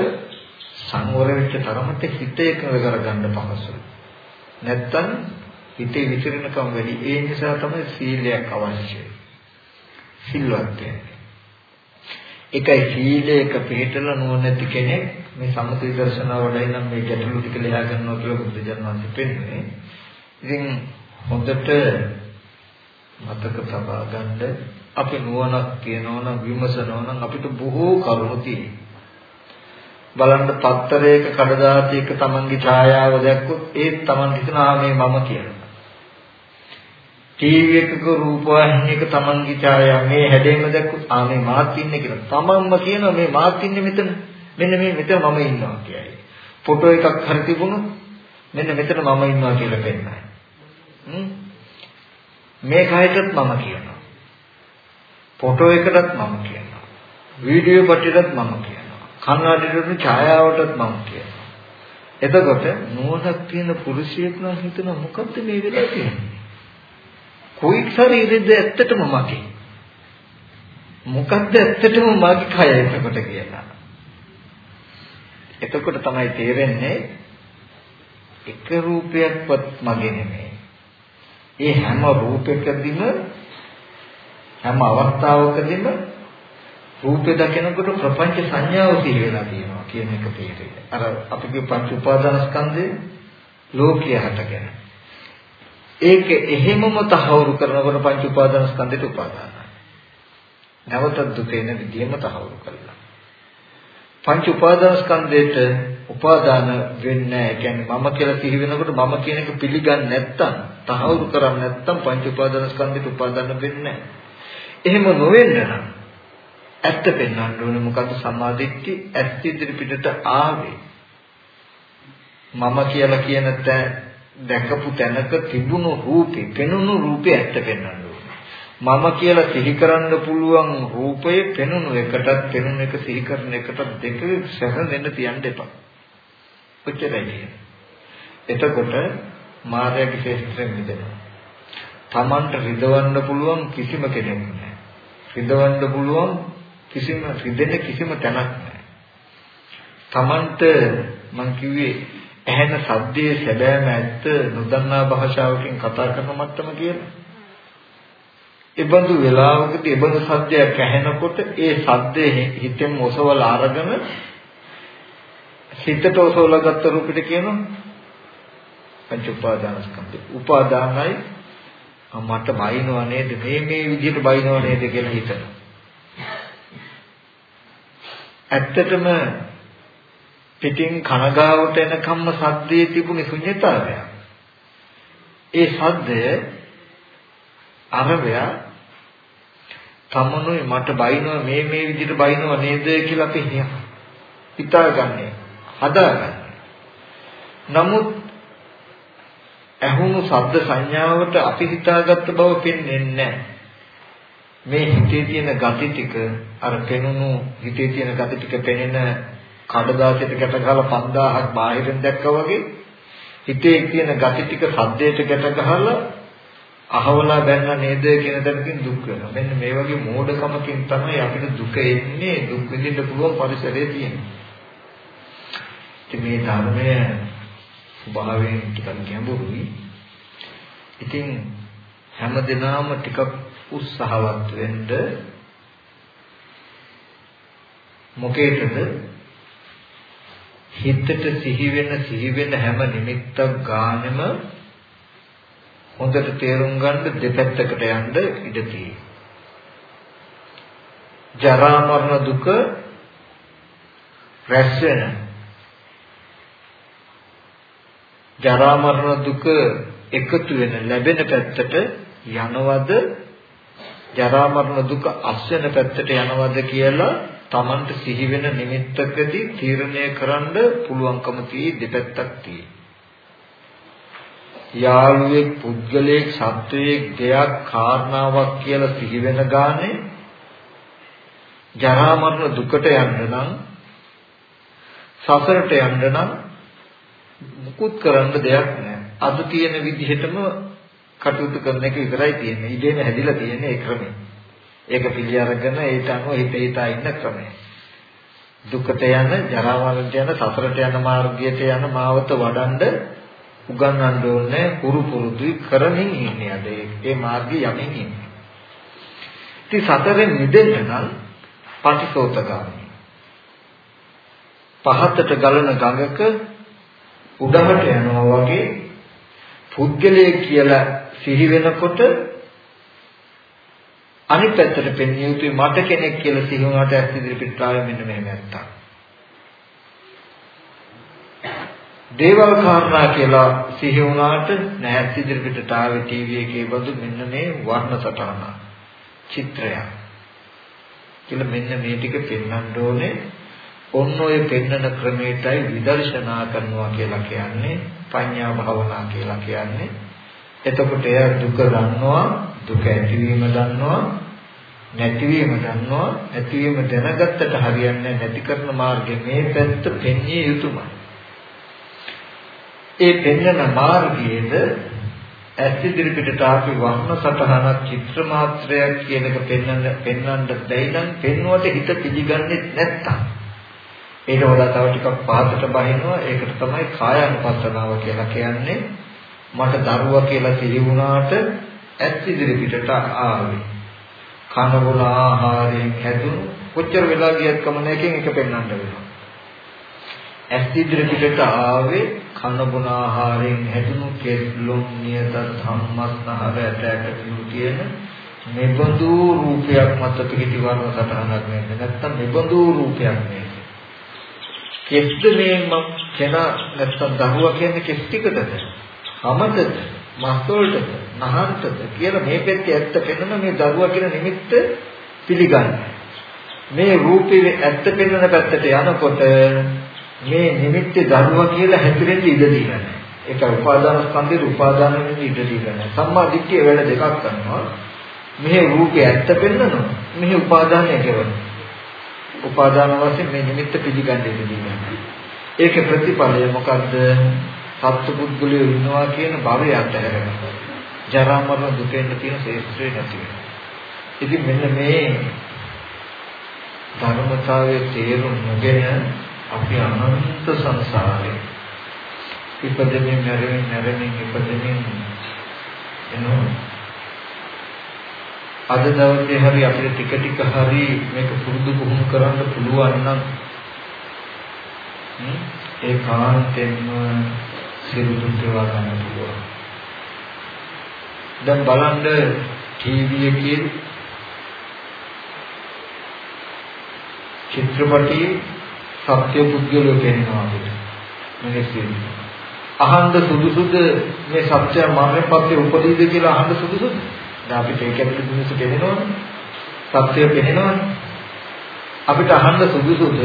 S1: සංවර වෙච්ච තරමට හිත එකඟ කරගන්න පහසුයි. නැත්තම් හිතේ විචිරණකම් වැඩි. ඒ නිසා තමයි සීලයක් අවශ්‍යයි. සිල්වත් එකයි සීලයක පිළිතල නොනැති කෙනෙක් මේ සමථ විදර්ශනා වඩයි නම් මේ ගැටලු ටික ලියා ගන්නවා කියලා බුද්ධ ජනනාංශ පෙන්වන්නේ. ඉතින් හොඳට මතක තබා ගන්න අපි නුවණක් තියනවා නම් විමසනවා නම් අපිට බොහෝ කරුණු තියෙනවා. බලන්න පත්තරයක කඩදාසියක තමන්ගේ ඡායාව දැක්කොත් ඒත් තමන් හිතනවා මේ මම කියලා. ටීවී එකක රූපවාහිනියක තමන්ගේ ඡායාව මේ හැඩෙම දැක්කොත් ආ මේ මාත් ඉන්නේ කියලා. තමන්ම කියනවා මේ මාත් ඉන්නේ මෙතන. මෙන්න මේ මෙතන මම ඉන්නවා කියයි. ෆොටෝ එකක් හරි තිබුණොත් මෙන්න මෙතන මම ඉන්නවා කියලා පෙන්නයි. මේ කයටත් මම කියනවා. ෆොටෝ එකටත් මම කියනවා. වීඩියෝ පිටටත් මම කියනවා. කන්නාඩියට ඡායාවටත් මම කියනවා. එතකොට නුවණක් තියෙන පුරුෂයෙක් නම් හිතන මොකද්ද මේ වෙලා තියෙන්නේ? කොයි ශරීරෙද ඇත්තටම මගේ? මොකද්ද ඇත්තටම මගේ කය එතකොට කියලා. එතකොට තමයි තේරෙන්නේ එක රූපයක්වත් මගේ නෙමෙයි. ඒ හැම රූපයකදීම හැම අවස්ථාවකදීම රූපය දකිනකොට ප්‍රපංච සංඥාව සිහි වෙලා තියෙනවා කියන එක තේරෙයි. අර අපි කිය පංච උපාදානස්කන්ධේ ලෝකීය හටගෙන. ඒක එහෙමම තහවුරු කරනකොට පංච උපාදානස්කන්ධයට උපාදානයි. නැවත දුකේන විදියම තහවුරු කරලා. පංච උපාදානස්කන්ධයට උපාදාන වෙන්නේ නැහැ. ඒ කියන්නේ මම කියලා සිහි වෙනකොට මම කියන එක පිළිගන්නේ නැත්තම්, තහවුරු කරන්නේ නැත්තම් පංච උපාදාන ස්කන්ධෙට උපාදාන වෙන්නේ නැහැ. එහෙම නොවෙන්න නම් ඇත්ත පෙන්වන්න ඕනේ මොකද්ද සම්මාදිට්ඨි ඇත්ත ඉදිරි පිටට ආවේ. මම කියලා කියන තැන දැකපු තැනක තිබුණු රූපේ, පෙනුණු රූපේ ඇත්ත පෙන්වන්න මම කියලා සිහි කරන්න පුළුවන් රූපය පෙනුණු එකටත් පෙනුණු එක සිහි කරන එකටත් දෙක සැහැඳෙන්න තියන්න එපා. ඔච්චරයි. එතකොට මායාවේ ශේෂ්ත්‍රයෙන් මිදෙනවා. Tamanට රිදවන්න පුළුවන් කිසිම කෙනෙක් නැහැ. රිදවන්න පුළුවන් කිසිම රිදෙන කිසිම තැනක් නැහැ. Tamanට මං කිව්වේ ඇහෙන සද්දයේ සැබෑම ඇත්ත නොදන්නා භාෂාවකින් කතා කරන මට්ටම කියලා. ඒබඳු වෙලාවකදී ඒබඳු සද්දයක් ඇහෙනකොට ඒ සද්දේ හිතෙන් ඔසවලා අරගෙන හිතට ඔසවලා ගත්ත රූපෙට කියනවා පංච උපාදානස්කන්ධය. උපාදානයි මට බයිනව නේද මේ මේ විදිහට බයිනව නේද කියලා හිතනවා. ඇත්තටම පිටින් කනගාවට එනකම්ම සද්දේ තිබුණේ ශුන්‍යතාවය. ඒ සද්දය අරබය තමනුයි මට බයිනව මේ මේ විදිහට බයිනව නේද කියලා අපි හිතාගන්නේ. හදාගන්න. නමුත් ඇහුණු ශබ්ද සංඥාවට අපි හිතාගත්ත බව පෙන්වෙන්නේ නැහැ. මේ හිතේ තියෙන gati ටික අර පෙනුණු හිතේ තියෙන gati ටික පෙනෙන කඩදාසියට ගැට ගහලා 5000ක් බාහිරින් දැක්කා වගේ හිතේ තියෙන gati ටික සද්දයට ගැට ගහලා අහවලා බැන්න නේද කියන තැනකින් දුක් වෙනවා. මෙන්න මේ වගේ මෝඩකමකින් තමයි අපිට දුක එන්නේ දුක් විඳින්න පුළුවන් පරිසරයේ තියෙන්නේ. ඉතින් මේ ධර්මය ස්වභාවයෙන් ටිකක් ගැඹුරුයි. ඉතින් හැමදෙනාම ටිකක් උත්සාහවත් වෙන්න මොකේද හිතට සිහි වෙන සිහි වෙන හැම නිමිත්තක් ගානෙම හොඳට තේරුම් ගන්න දෙපැත්තකට යන්න ඉඩ තියෙනවා. ජරා මරණ දුක රැස් වෙන ජරා මරණ දුක එකතු වෙන ලැබෙන පැත්තට යනවද ජරා මරණ දුක අස්වෙන පැත්තට යනවද කියලා Tamanට සිහි වෙන නිමිත්තකදී තීරණය කරන්න පුළුවන්කම තියෙයි දෙපැත්තක් තියෙයි. යාළුවෙක් පුද්ගලයෙක් සත්වයෙක් දෙයක් කාරණාවක් කියලා සිහි වෙන ගානේ ජරා මරණ දුකට යන්න නම් සසරට යන්න නම් මුකුත් කරන්න දෙයක් නැහැ. අද තියෙන විදිහටම කටයුතු කරන එක විතරයි තියෙන්නේ. ඉදීම හැදිලා තියෙන්නේ ඒ ක්‍රමේ. ඒක පිළි අරගෙන ඒට අනුව හිත හිතා ඉන්න ක්‍රමය. දුකට යන, ජරා මරණයට යන, සසරට යන මාර්ගයට යන මාවත වඩන්ඩ උගන්වන්න ඕනේ පුරු පුරුදුයි කරමින් ඉන්නේ අද ඒ මාර්ගය යමින් ඉන්නේ. ඉතින් සතරෙන් මිදෙන්න නම් පටිසෝතගාමී. පහතට ගලන ගඟක උඩහට යනවා වගේ පුද්ගලයේ කියලා සිහි වෙනකොට අනිත් පැත්තට පෙන්විය යුතුයි මට කෙනෙක් කියලා සිහි වුණාට ඇස් ඉදිරිපිට ආවේ මෙන්න මෙහෙම නැත්තම්. දේවල් කාරණා කියලා සිහි වුණාට නෑ ඇස් ඉදිරිපිට ආවේ ටීවී එකේ බඳු මෙන්න මේ වර්ණ සටහන චිත්‍රයක්. කියලා මෙන්න මේ ටික පෙන්වන්න ඕනේ. ඔන්න ඔය පෙන්වන ක්‍රමයටයි විදර්ශනා කරනවා කියලා කියන්නේ පඤ්ඤා භාවනා කියලා කියන්නේ. එතකොට එයා දුක දන්නවා, දුක ඇතිවීම දන්නවා, නැතිවීම දන්නවා, ඇතිවීම දැනගත්තට හරියන්නේ නැති කරන මාර්ගයේ මේ පැත්ත පෙන්විය යුතුමයි. ඒ පෙන්වන මාර්ගයේද ඇස් ඉදිරි පිටට ආපි වර්ණ සටහනක් චිත්‍ර මාත්‍රයක් කියන එක පෙන්වන්න පෙන්වන්න දෙයි නම් පෙන්වුවට හිත පිළිගන්නේ නැත්තම් ඒක වඩා තව ටිකක් පහතට බහිනවා. ඒකට තමයි කායानुපස්සනාව කියලා කියන්නේ. මට දරුවා කියලා සිහි වුණාට ඇස් ඉදිරි පිටට ආවේ. කන බොන ආහාරයෙන් හැදුණු කොච්චර වෙලා ගියත් කමනකින් එක පෙන්වන්න වෙනවා. ඇස් ඉදිරි පිටට ආවේ කන බොන ආහාරයෙන් හැදුණු කෙස්ලොම් නියත ධම්මස්නහර ඇට ඇට පිළු කියන මෙබඳු රූපයක් මත පිහිටි වර්ණ සටහනක් නෙමෙයි නැත්තම් මෙබඳු රූපයක් නෙමෙයි කෙස්ද මේ මම කෙනා නැත්තම් දහුවා කියන්නේ කෙස් ටිකටද හමතද මස්තෝල්ටද නහන්තද කියලා මේ පැත්තේ ඇත්ත පෙන්වන මේ දරුවා කියන නිමිත්ත පිළිගන්න මේ රූපේ ඇත්ත පෙන්වන පැත්තට යනකොට මේ නිමිත්තේ ධර්ම කියලා හැතිරෙන්න ඉඩ දීලා නැහැ. ඒක උපාදාන ස්කන්ධේ උපාදාන වෙන්න ඉඩ දීලා නැහැ. සම්මා දිට්ඨිය වැඩ දෙකක් කරනවා. මෙහි රූපය ඇත්ත පෙන්නනවා. මෙහි උපාදානය කරනවා. උපාදාන වශයෙන් මේ නිමිත්ත පිළිගන්න ඉඩ දීලා නැහැ. ඒකේ ප්‍රතිඵලය මොකද්ද? සත්පුද්ගලයෝ ඉන්නවා කියන භවය අත්හැරෙනවා. ජරා මරණ දුකෙන් තියෙන ශේෂ්ත්‍රේ නැති වෙනවා. ඉතින් මෙන්න මේ ධර්මතාවයේ තේරුම් නොගෙන අපි අනන්ත සංසාරේ ඉපදෙමින් මැරෙමින් මැරෙමින් ඉපදෙමින් එනවා අද දවසේ හරි අපිට ටික ටික හරි මේක පුරුදු පුහුණු කරන්න පුළුවන් නම් ඒ කාන්තෙන්ම සියලු දුක් දේවා ගන්න පුළුවන්. දැන් බලන්න ටීවී එකේ චිත්‍රපටයේ සත්‍ය පුද්ගලෝ කියනවා අපිට. මිනිස්සු අහන්න සුදුසුද මේ සත්‍ය මරණයෙන් පස්සේ උපදීද කියලා අහන්න සුදුසුද? දැන් අපිට ඒක ඇතුළේ මිනිස්සු කියනවනේ සත්‍ය පෙනෙනවනේ අපිට අහන්න සුදුසුද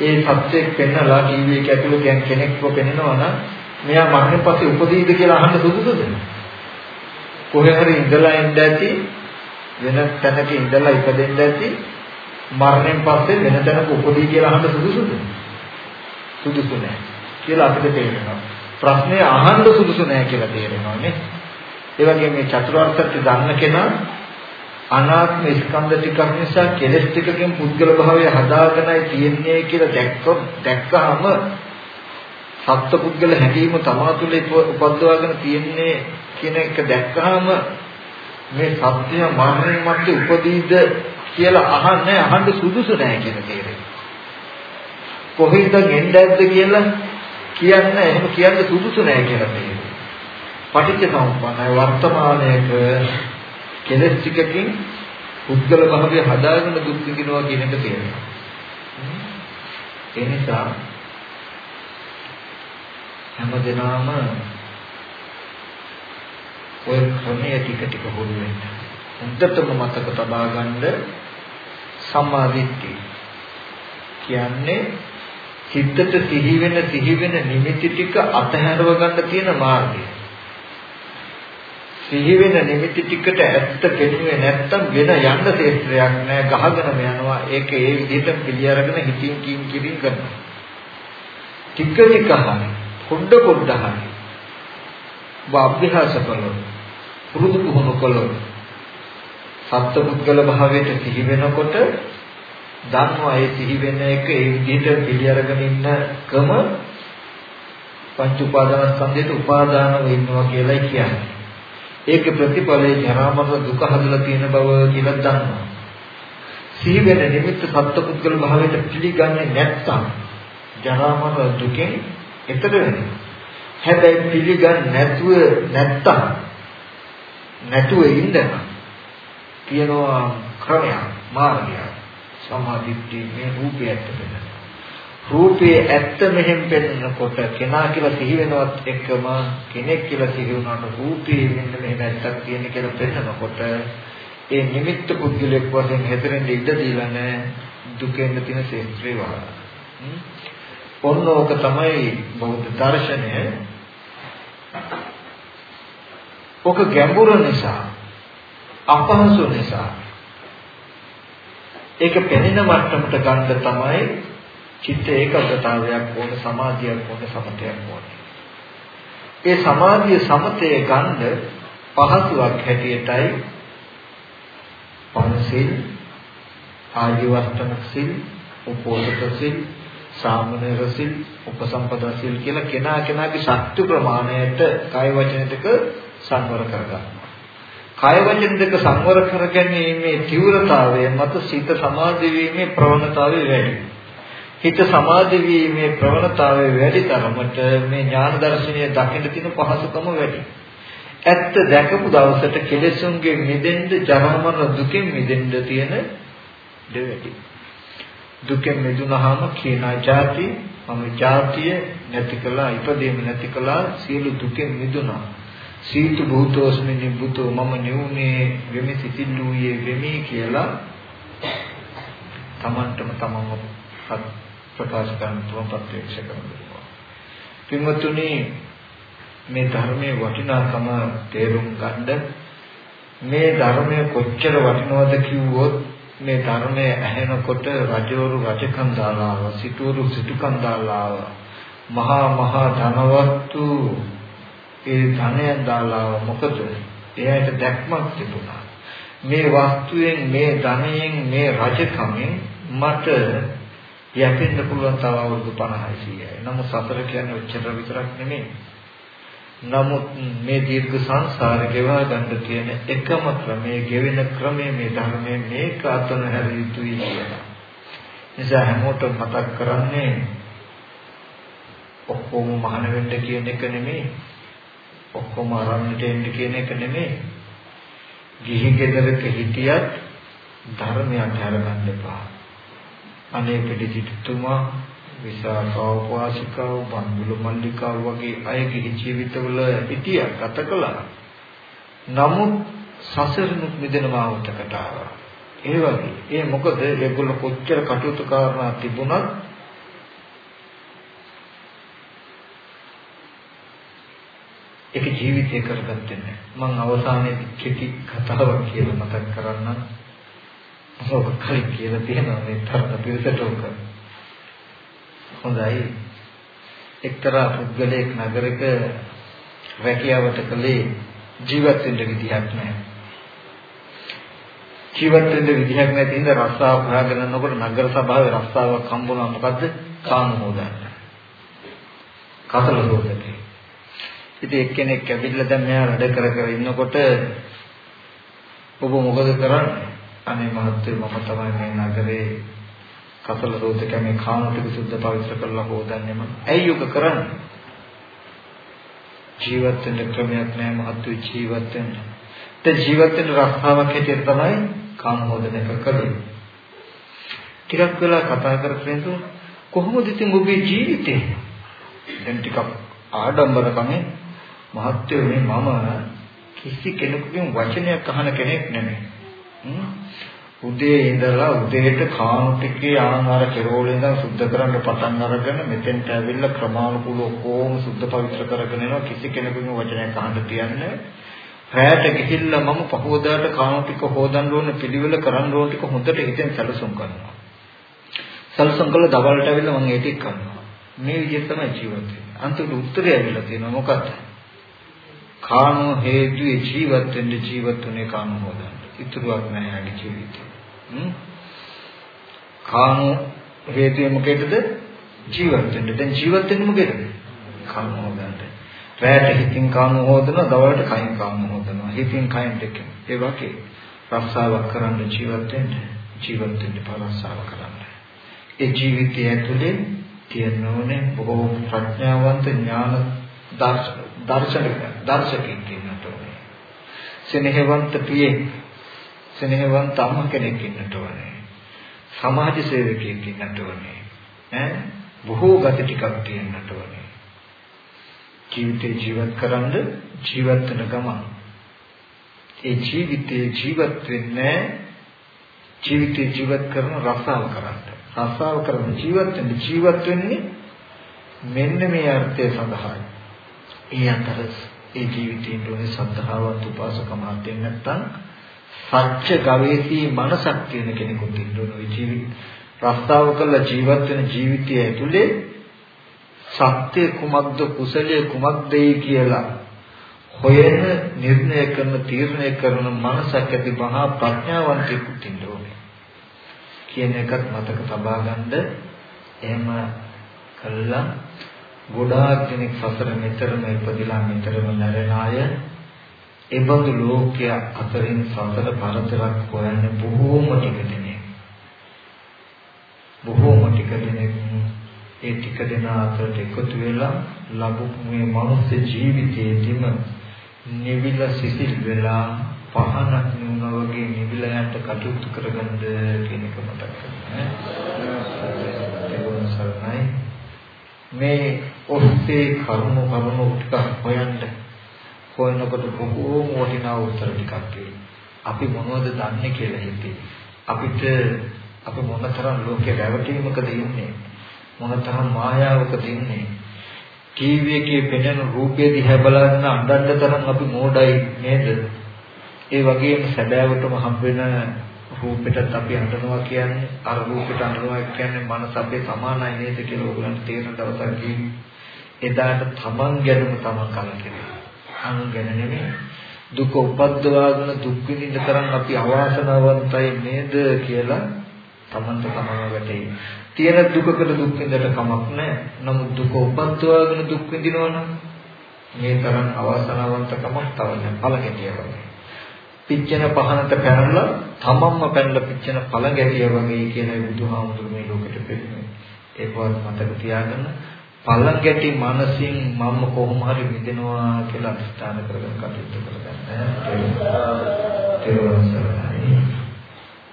S1: ඒ සත්‍යෙක් පෙන්නලා ටීවී එක ඇතුළේ දැන් කෙනෙක්ව පෙන්නනවා නම් මෙයා මරණයෙන් පස්සේ උපදීද කියලා අහන්න සුදුසුද කොහේ හරි ඉඳලා ඉඳ ඇති වෙන තැනක ඉඳලා ඉපදෙන්න ඇති මරණයෙන් පස්සේ වෙන තැනක උපදී කියලා අහන්න සුදුසුද? සුදුසු නැහැ කියලා අපිට තේරෙනවා. ප්‍රශ්නේ අහන්න සුදුසු නැහැ කියලා තේරෙනවා නේ. ඒ වගේ මේ චතුරාර්ය සත්‍ය දන්න කෙනා අනාත්ම ස්කන්ධ ටිකක් නිසා කෙලස් ටිකකින් පුද්ගල භාවය හදාගෙනයි තියන්නේ කියලා දැක්කොත් දැක්කහම සත්ත්ව පුද්ගල හැඟීම තමා තුළ උපද්දවාගෙන තියන්නේ කියන එක දැක්කහම මේ සත්‍ය මරණය මැද උපදීද කියලා අහන්නේ අහන්න සුදුසු නැහැ කියන තේරෙන්නේ. කොහෙන්ද ගෙන්නද්ද කියලා කියන්න එහෙම කියන්න සුදුසු නෑ කියලා තියෙනවා. පටිච්ච සමුප්පන්නයි වර්තමානයේක කෙලස් ටිකකින් උද්ගල භාවය හදාගෙන දුක් විඳිනවා කියන එක තියෙනවා. ඒ නිසා හැමදෙනාම ඔය ක්‍රමයේ ටික ටික හොරු වෙන්න. හොඳටම මතක තබා ගන්න සම්මාදිට්ඨිය කියන්නේ හිතට සිහි වෙන සිහි වෙන නිමිති ටික අතහැරව ගන්න තියෙන මාර්ගය. සිහි වෙන නිමිති ටිකට ඇත්ත කෙරුවේ නැත්තම් වෙන යන්න තේස්ත්‍රයක් නෑ ගහගෙනම යනවා ඒක ඒ විදිහට පිළි අරගෙන හිතින් කීම් කිරින් කරනවා. ටික ටික හරි පොඩ පොඩ හරි වාභ්‍යාස කළොත් පුරුදු පුහුණු කළොත් සත්පුද්ගල භාවයට සිහි වෙනකොට දන්නවා ඒ සිහි වෙන එක ඒ විදිහට පිළි අරගෙන ඉන්නකම පංච උපාදාන ස්කන්ධයට උපාදානව ඉන්නවා කියලා කියන්නේ. ඒක ප්‍රතිඵලයේ ජරා මරණ දුක හදලා තියෙන බව කියලා දන්නවා. සිහි වෙන නිමිත්ත සත්පුද්ගල භාවයට පිළිගන්නේ නැත්නම් ජරා මරණ දුකෙන් එතර වෙනවා. හැබැයි පිළිගන්නේ නැතුව නැත්තම් නැතුව ඉඳන කියනවා ක්‍රමයක් මාර්ගයක් සමාධිත්‍ය මේ රූපය ඇත්ත වෙනවා. රූපයේ ඇත්ත මෙහෙම පෙන්නකොට කෙනා කියලා සිහි වෙනවත් එක්කම කෙනෙක් කියලා සිහි වුණාට රූපයේ මෙන්න මෙහෙම ඇත්තක් තියෙන කියලා පෙන්නකොට ඒ නිමිත්ත පුද්ගලෙක් වශයෙන් හැතරෙන් ඉඩ දීලා නැහැ දුකෙන් තියෙන ශේත්‍රේ වහලා. ඔන්නෝක තමයි බෞද්ධ දර්ශනය. ඔක ගැඹුරු නිසා අපහසු නිසා ඒක පෙනෙන මට්ටමට ගන්න තමයි චිත්ත ඒකාග්‍රතාවයක් ඕන සමාධියක් ඕන සමතයක් ඕන. ඒ සමාධිය සමතය ගන්න පහසුවක් හැටියටයි පංසිල් ආජීවස්තන සිල් උපෝසත සිල් සාමනීර සිල් උපසම්පදා සිල් කියලා කෙනා කෙනාගේ ශක්ති ප්‍රමාණයට කය වචන දෙක සංවර කරගන්න. කය වචන දෙක සංවර කරගැනීමේ තීව්‍රතාවය මත සිත සමාධි වීමේ ප්‍රවණතාවය වැඩි. හිත සමාධි වීමේ ප්‍රවණතාවය වැඩි තරමට මේ ඥාන දර්ශනය දකින්න තියෙන පහසුකම වැඩි. ඇත්ත දැකපු දවසට කෙලෙසුන්ගෙන් මිදෙන්න ජරා මරණ දුකෙන් මිදෙන්න තියෙන දෙවැටි. දුකෙන් මිදුනහම කියන જાති මම જાතිය නැති කළා ඉපදීම නැති කළා සියලු දුකෙන් මිදුණා. සීතු භූතෝස්මි නිබ්බුතෝ මම නිවුනේ වෙමි සිතිල්ලුයේ වෙමි කියලා තමන්ටම තමන්ව ප්‍රකාශ කරන තුම ප්‍රත්‍යක්ෂ කරනවා. පින්වත්නි මේ ධර්මයේ වටිනාකම තේරුම් ගන්න මේ ධර්මය කොච්චර වටිනවද කිව්වොත් මේ ධර්මය ඇහෙනකොට රජවරු රජකම් දාලා සිටුවරු සිටුකම් දාලා මහා මහා ධනවත්තු ඒ ධනය දාලා මොකද එයාට දැක්මක් තිබුණා මේ වස්තුවෙන් මේ ධනයෙන් මේ රජකමෙන් මට යැපෙන්න පුළුවන් තව අවුරුදු 50යි 100යි. නමුත් සතර කියන්නේ ඔච්චර විතරක් නෙමෙයි. නමුත් මේ දීර්ඝ සංසාරේ ගෙවා ගන්න තියෙන එකම ක්‍රමයේ ගෙවෙන ක්‍රමයේ මේ ධර්මයේ මේක අතන හැරිය යුතුයි කියලා. නිසා හැමෝටම මතක් කරන්නේ ඔක්කොම මහාන වෙන්න කියන එක නෙමෙයි. ඔක්කොම අරන්නට එන්න කියන එක නෙමෙයි. ගිහි ගෙදරක හිටියත් ධර්මයට අරගන්න එපා. අනේ පිටිසිටුමා විසාකාව වාසිකාව බන්දුල මල්ලිකාව වගේ අයගේ ජීවිතවල හිටියා ගත කළා. නමුත් සසරනුත් මිදෙනවා උටකට ආවා. ඒ වගේ. ඒ මොකද ඒගොල්ලෝ කොච්චර කටයුතු කරනා තිබුණත් ඒක ජීවිතය කරගත්තේ නැහැ. මම අවසානයේ කෙටි කතාවක් කියලා මතක් කරන්නම්. ඔබ කලින් කියලා තියෙනවා මේ තරණ පිළිසට උක. හොඳයි. එක්තරා පුද්ගලයෙක් නගරක රැකියාවට කලේ ජීවත් වෙන්න විදිහක් නැහැ. ජීවත් වෙන්න විදිහක් නැති ඉඳ රස්සාව හොයාගෙන යනකොට නගර සභාවේ රස්සාවක් හම්බුණා මොකද්ද? කාණු හොදන්න. කතල හොදන්නේ. ඉතින් එක්කෙනෙක් ඇවිල්ලා දැන් මෙයා වැඩ කර කර ඉන්නකොට ඔබ මොකද කරන්නේ? අනේ මහත්තයෝ මම තමයි මේ නගරේ කසල රෝධක මේ කාම ටික සුද්ධ පවිත්‍ර කරලා හොදන්නේම ඇයි යොක කරන්නේ? ජීවත් වෙන්න ක්‍රමයක් නැහැ මහත්තු ජීවත් වෙන්න. ඒ ජීවත් වෙන්න රස්සාවක් හැටියට තමයි කාම හොදන එක කරන්නේ ටිකක් වෙලා කතා කරගෙන කොහොමද ඉතින් ඔබේ ජීවිතේ? දැන් ටිකක් ආඩම්බරකමේ මහත්යෝ මේ මම කිසි කෙනෙකුගෙන් වචනයක් අහන කෙනෙක් නෙමෙයි. උදේ ඉඳලා උදේට කාම ටිකේ ආහාර කෙරෝලේ ඉඳන් සුද්ධ කරන්න පටන් අරගෙන මෙතෙන්ට ඇවිල්ලා ක්‍රමානුකූලව ඔක්කොම සුද්ධ පවිත්‍ර කරගෙන යනවා කිසි කෙනෙකුගෙන් වචනයක් අහන්න තියන්නේ රැයට ගිහිල්ලා මම පහවදාට කාම ටික හොදන්න ඕන පිළිවෙල කරන්න ඕන ටික හොඳට හිතෙන් සැලසුම් කරනවා. සැලසුම් කළා දවල්ට ඇවිල්ලා මම ඒ ටික කරනවා. මේ විදිහට තමයි ජීවත් වෙන්නේ. අන්තිමට උත්තරය ඇවිල්ලා තියෙනවා මොකක්ද? කාම හේතුයේ ජීවත් වෙන්න ජීවත් වුනේ කාම හොදන්න. ඉතුරුවක් නැහැ යාගේ ජීවිතේ. හ්ම්. කාම හේතුයේ මොකේදද? ජීවත් වෙන්න. දැන් ජීවත් වෙන්නේ මොකේද? කාම හොදන්න. රැයට හිතින් කාම හොදනවා, දවල්ට කයින් කාම හොදනවා. හිතින් කයින් දෙක. ඒ වගේ රස්සාවක් කරන්න ජීවත් වෙන්න, ජීවත් වෙන්න පරස්සාව කරන්න. ඒ ජීවිතය ඇතුලේ තියෙන ඕනේ බොහෝ ප්‍රඥාවන්ත ඥාන දර්ශන දර්ශකෙක් ඉන්නට ඕනේ. සෙනෙහවන්ත පියෙක් සෙනෙහවන්ත අම්ම කෙනෙක් ඉන්නට ඕනේ. සමාජ සේවකයෙක් ඉන්නට ඕනේ. ඈ බොහෝ ගති ටිකක් තියෙන්නට ඕනේ. ජීවිතේ ජීවත් කරන්ද ජීවත් වෙන ගමන් ඒ ජීවිතේ ජීවත් වෙන්නේ ජීවිතේ ජීවත් කරන රසාව කරන්න. රසාව කරන ජීවත් වෙන්න ජීවත් වෙන්නේ මෙන්න මේ අර්ථය සඳහායි. ඒ අතර ඒ ජීවිතයෙන් උනේ සද්ධාවත් උපාසකමත් නැත්නම් සත්‍ය ගවේෂී මනසක් තියෙන කෙනෙකුට ඉන්න ඕන ජීවිත. රස්තාව කළ ජීවත් වෙන ජීවිතය ඇතුලේ සත්‍ය කුමක්ද කුසලයේ කුමක්දයි කියලා හොයන නිර්ණය කරන තීරණය කරන මනසක් ඇති මහා ප්‍රඥාවන්තයෙකුට ඉන්න ඕනේ කියන එකත් මතක තබා ගන්න එහෙම කළා. ගොඩාක් දෙනෙක් සසර මෙතරම ඉපදිලා මෙතරම නැරෙන අය එබඳු ලෝකයේ අතරින් සසර පරතරක් හොයන්නේ බොහෝම ටික දෙනෙක්. බොහෝම ටික දෙනෙක් ඒ ටික දෙනා අතරට එකතු වෙලා ලැබු මේ මනුස්ස ජීවිතයේදීම නිවිල සිසිල් වෙලා පහනක් නුනා වගේ නිවිල යන්න කටයුතු කරගන්න කියන එක මතක් කරගන්න. මේ ඔස්සේ කරුණු කරුණු ටිකක් හොයන්න හොයනකොට බොහෝ වටිනා උත්තර ටිකක් අපි මොනවද දන්නේ කියලා හිතේ. අපිට අපි මොනතරම් ලෝකේ රැවටීමකද ඉන්නේ? මොනතරම් මායාවකද ඉන්නේ? ටීවී එකේ පෙනෙන රූපය දිහා බලන්න අඬන්න තරම් අපි මෝඩයි නේද? ඒ වගේම සැබෑවටම හම්බ වෙන රූපෙටත් අපි අඬනවා කියන්නේ අර රූපෙට අඬනවා කියන්නේ මනස අපේ සමානයි නේද කියලා ඕගලන්ට තේරෙන දවසක් ගිහින් එදාට තමන් ගැනම තමන් කලකිරෙනවා. අන් ගැන නෙමෙයි. දුක උපද්දවාගෙන දුක් විඳින්න තරම් අපි අවාසනාවන්තයි නේද කියලා තමන්ට තමන්ව වැටේ. තියෙන දුකකට දුක් විඳට කමක් නැහැ. නමුත් දුක උපද්දවාගෙන දුක් විඳිනවා නම් මේ තරම් අවාසනාවන්තකමක් තව නැහැ. පළකෙටිය වගේ. පිච්චෙන පහනට පැනලා තමන්ම පැනලා පිච්චෙන පළ ගැටිය වගේ කියන බුදුහාමුදුරු මේ ලෝකෙට පෙන්නන්නේ. ඒකවත් මතක තියාගන්න පළ ගැටි මනසින් මම කොහොම හරි මිදෙනවා කියලා අදිස්ථාන කරගෙන කටයුතු කරගන්න.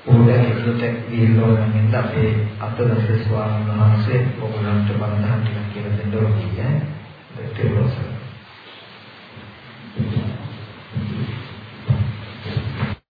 S1: ඕනෑ එකට ගිහිල්ලා නම් අපේ අතදස ස්වාමීන් වහන්සේ ඔයගලන්ට බණහන් ටිකක් කියලා දෙන්න ඕනේ. ඒක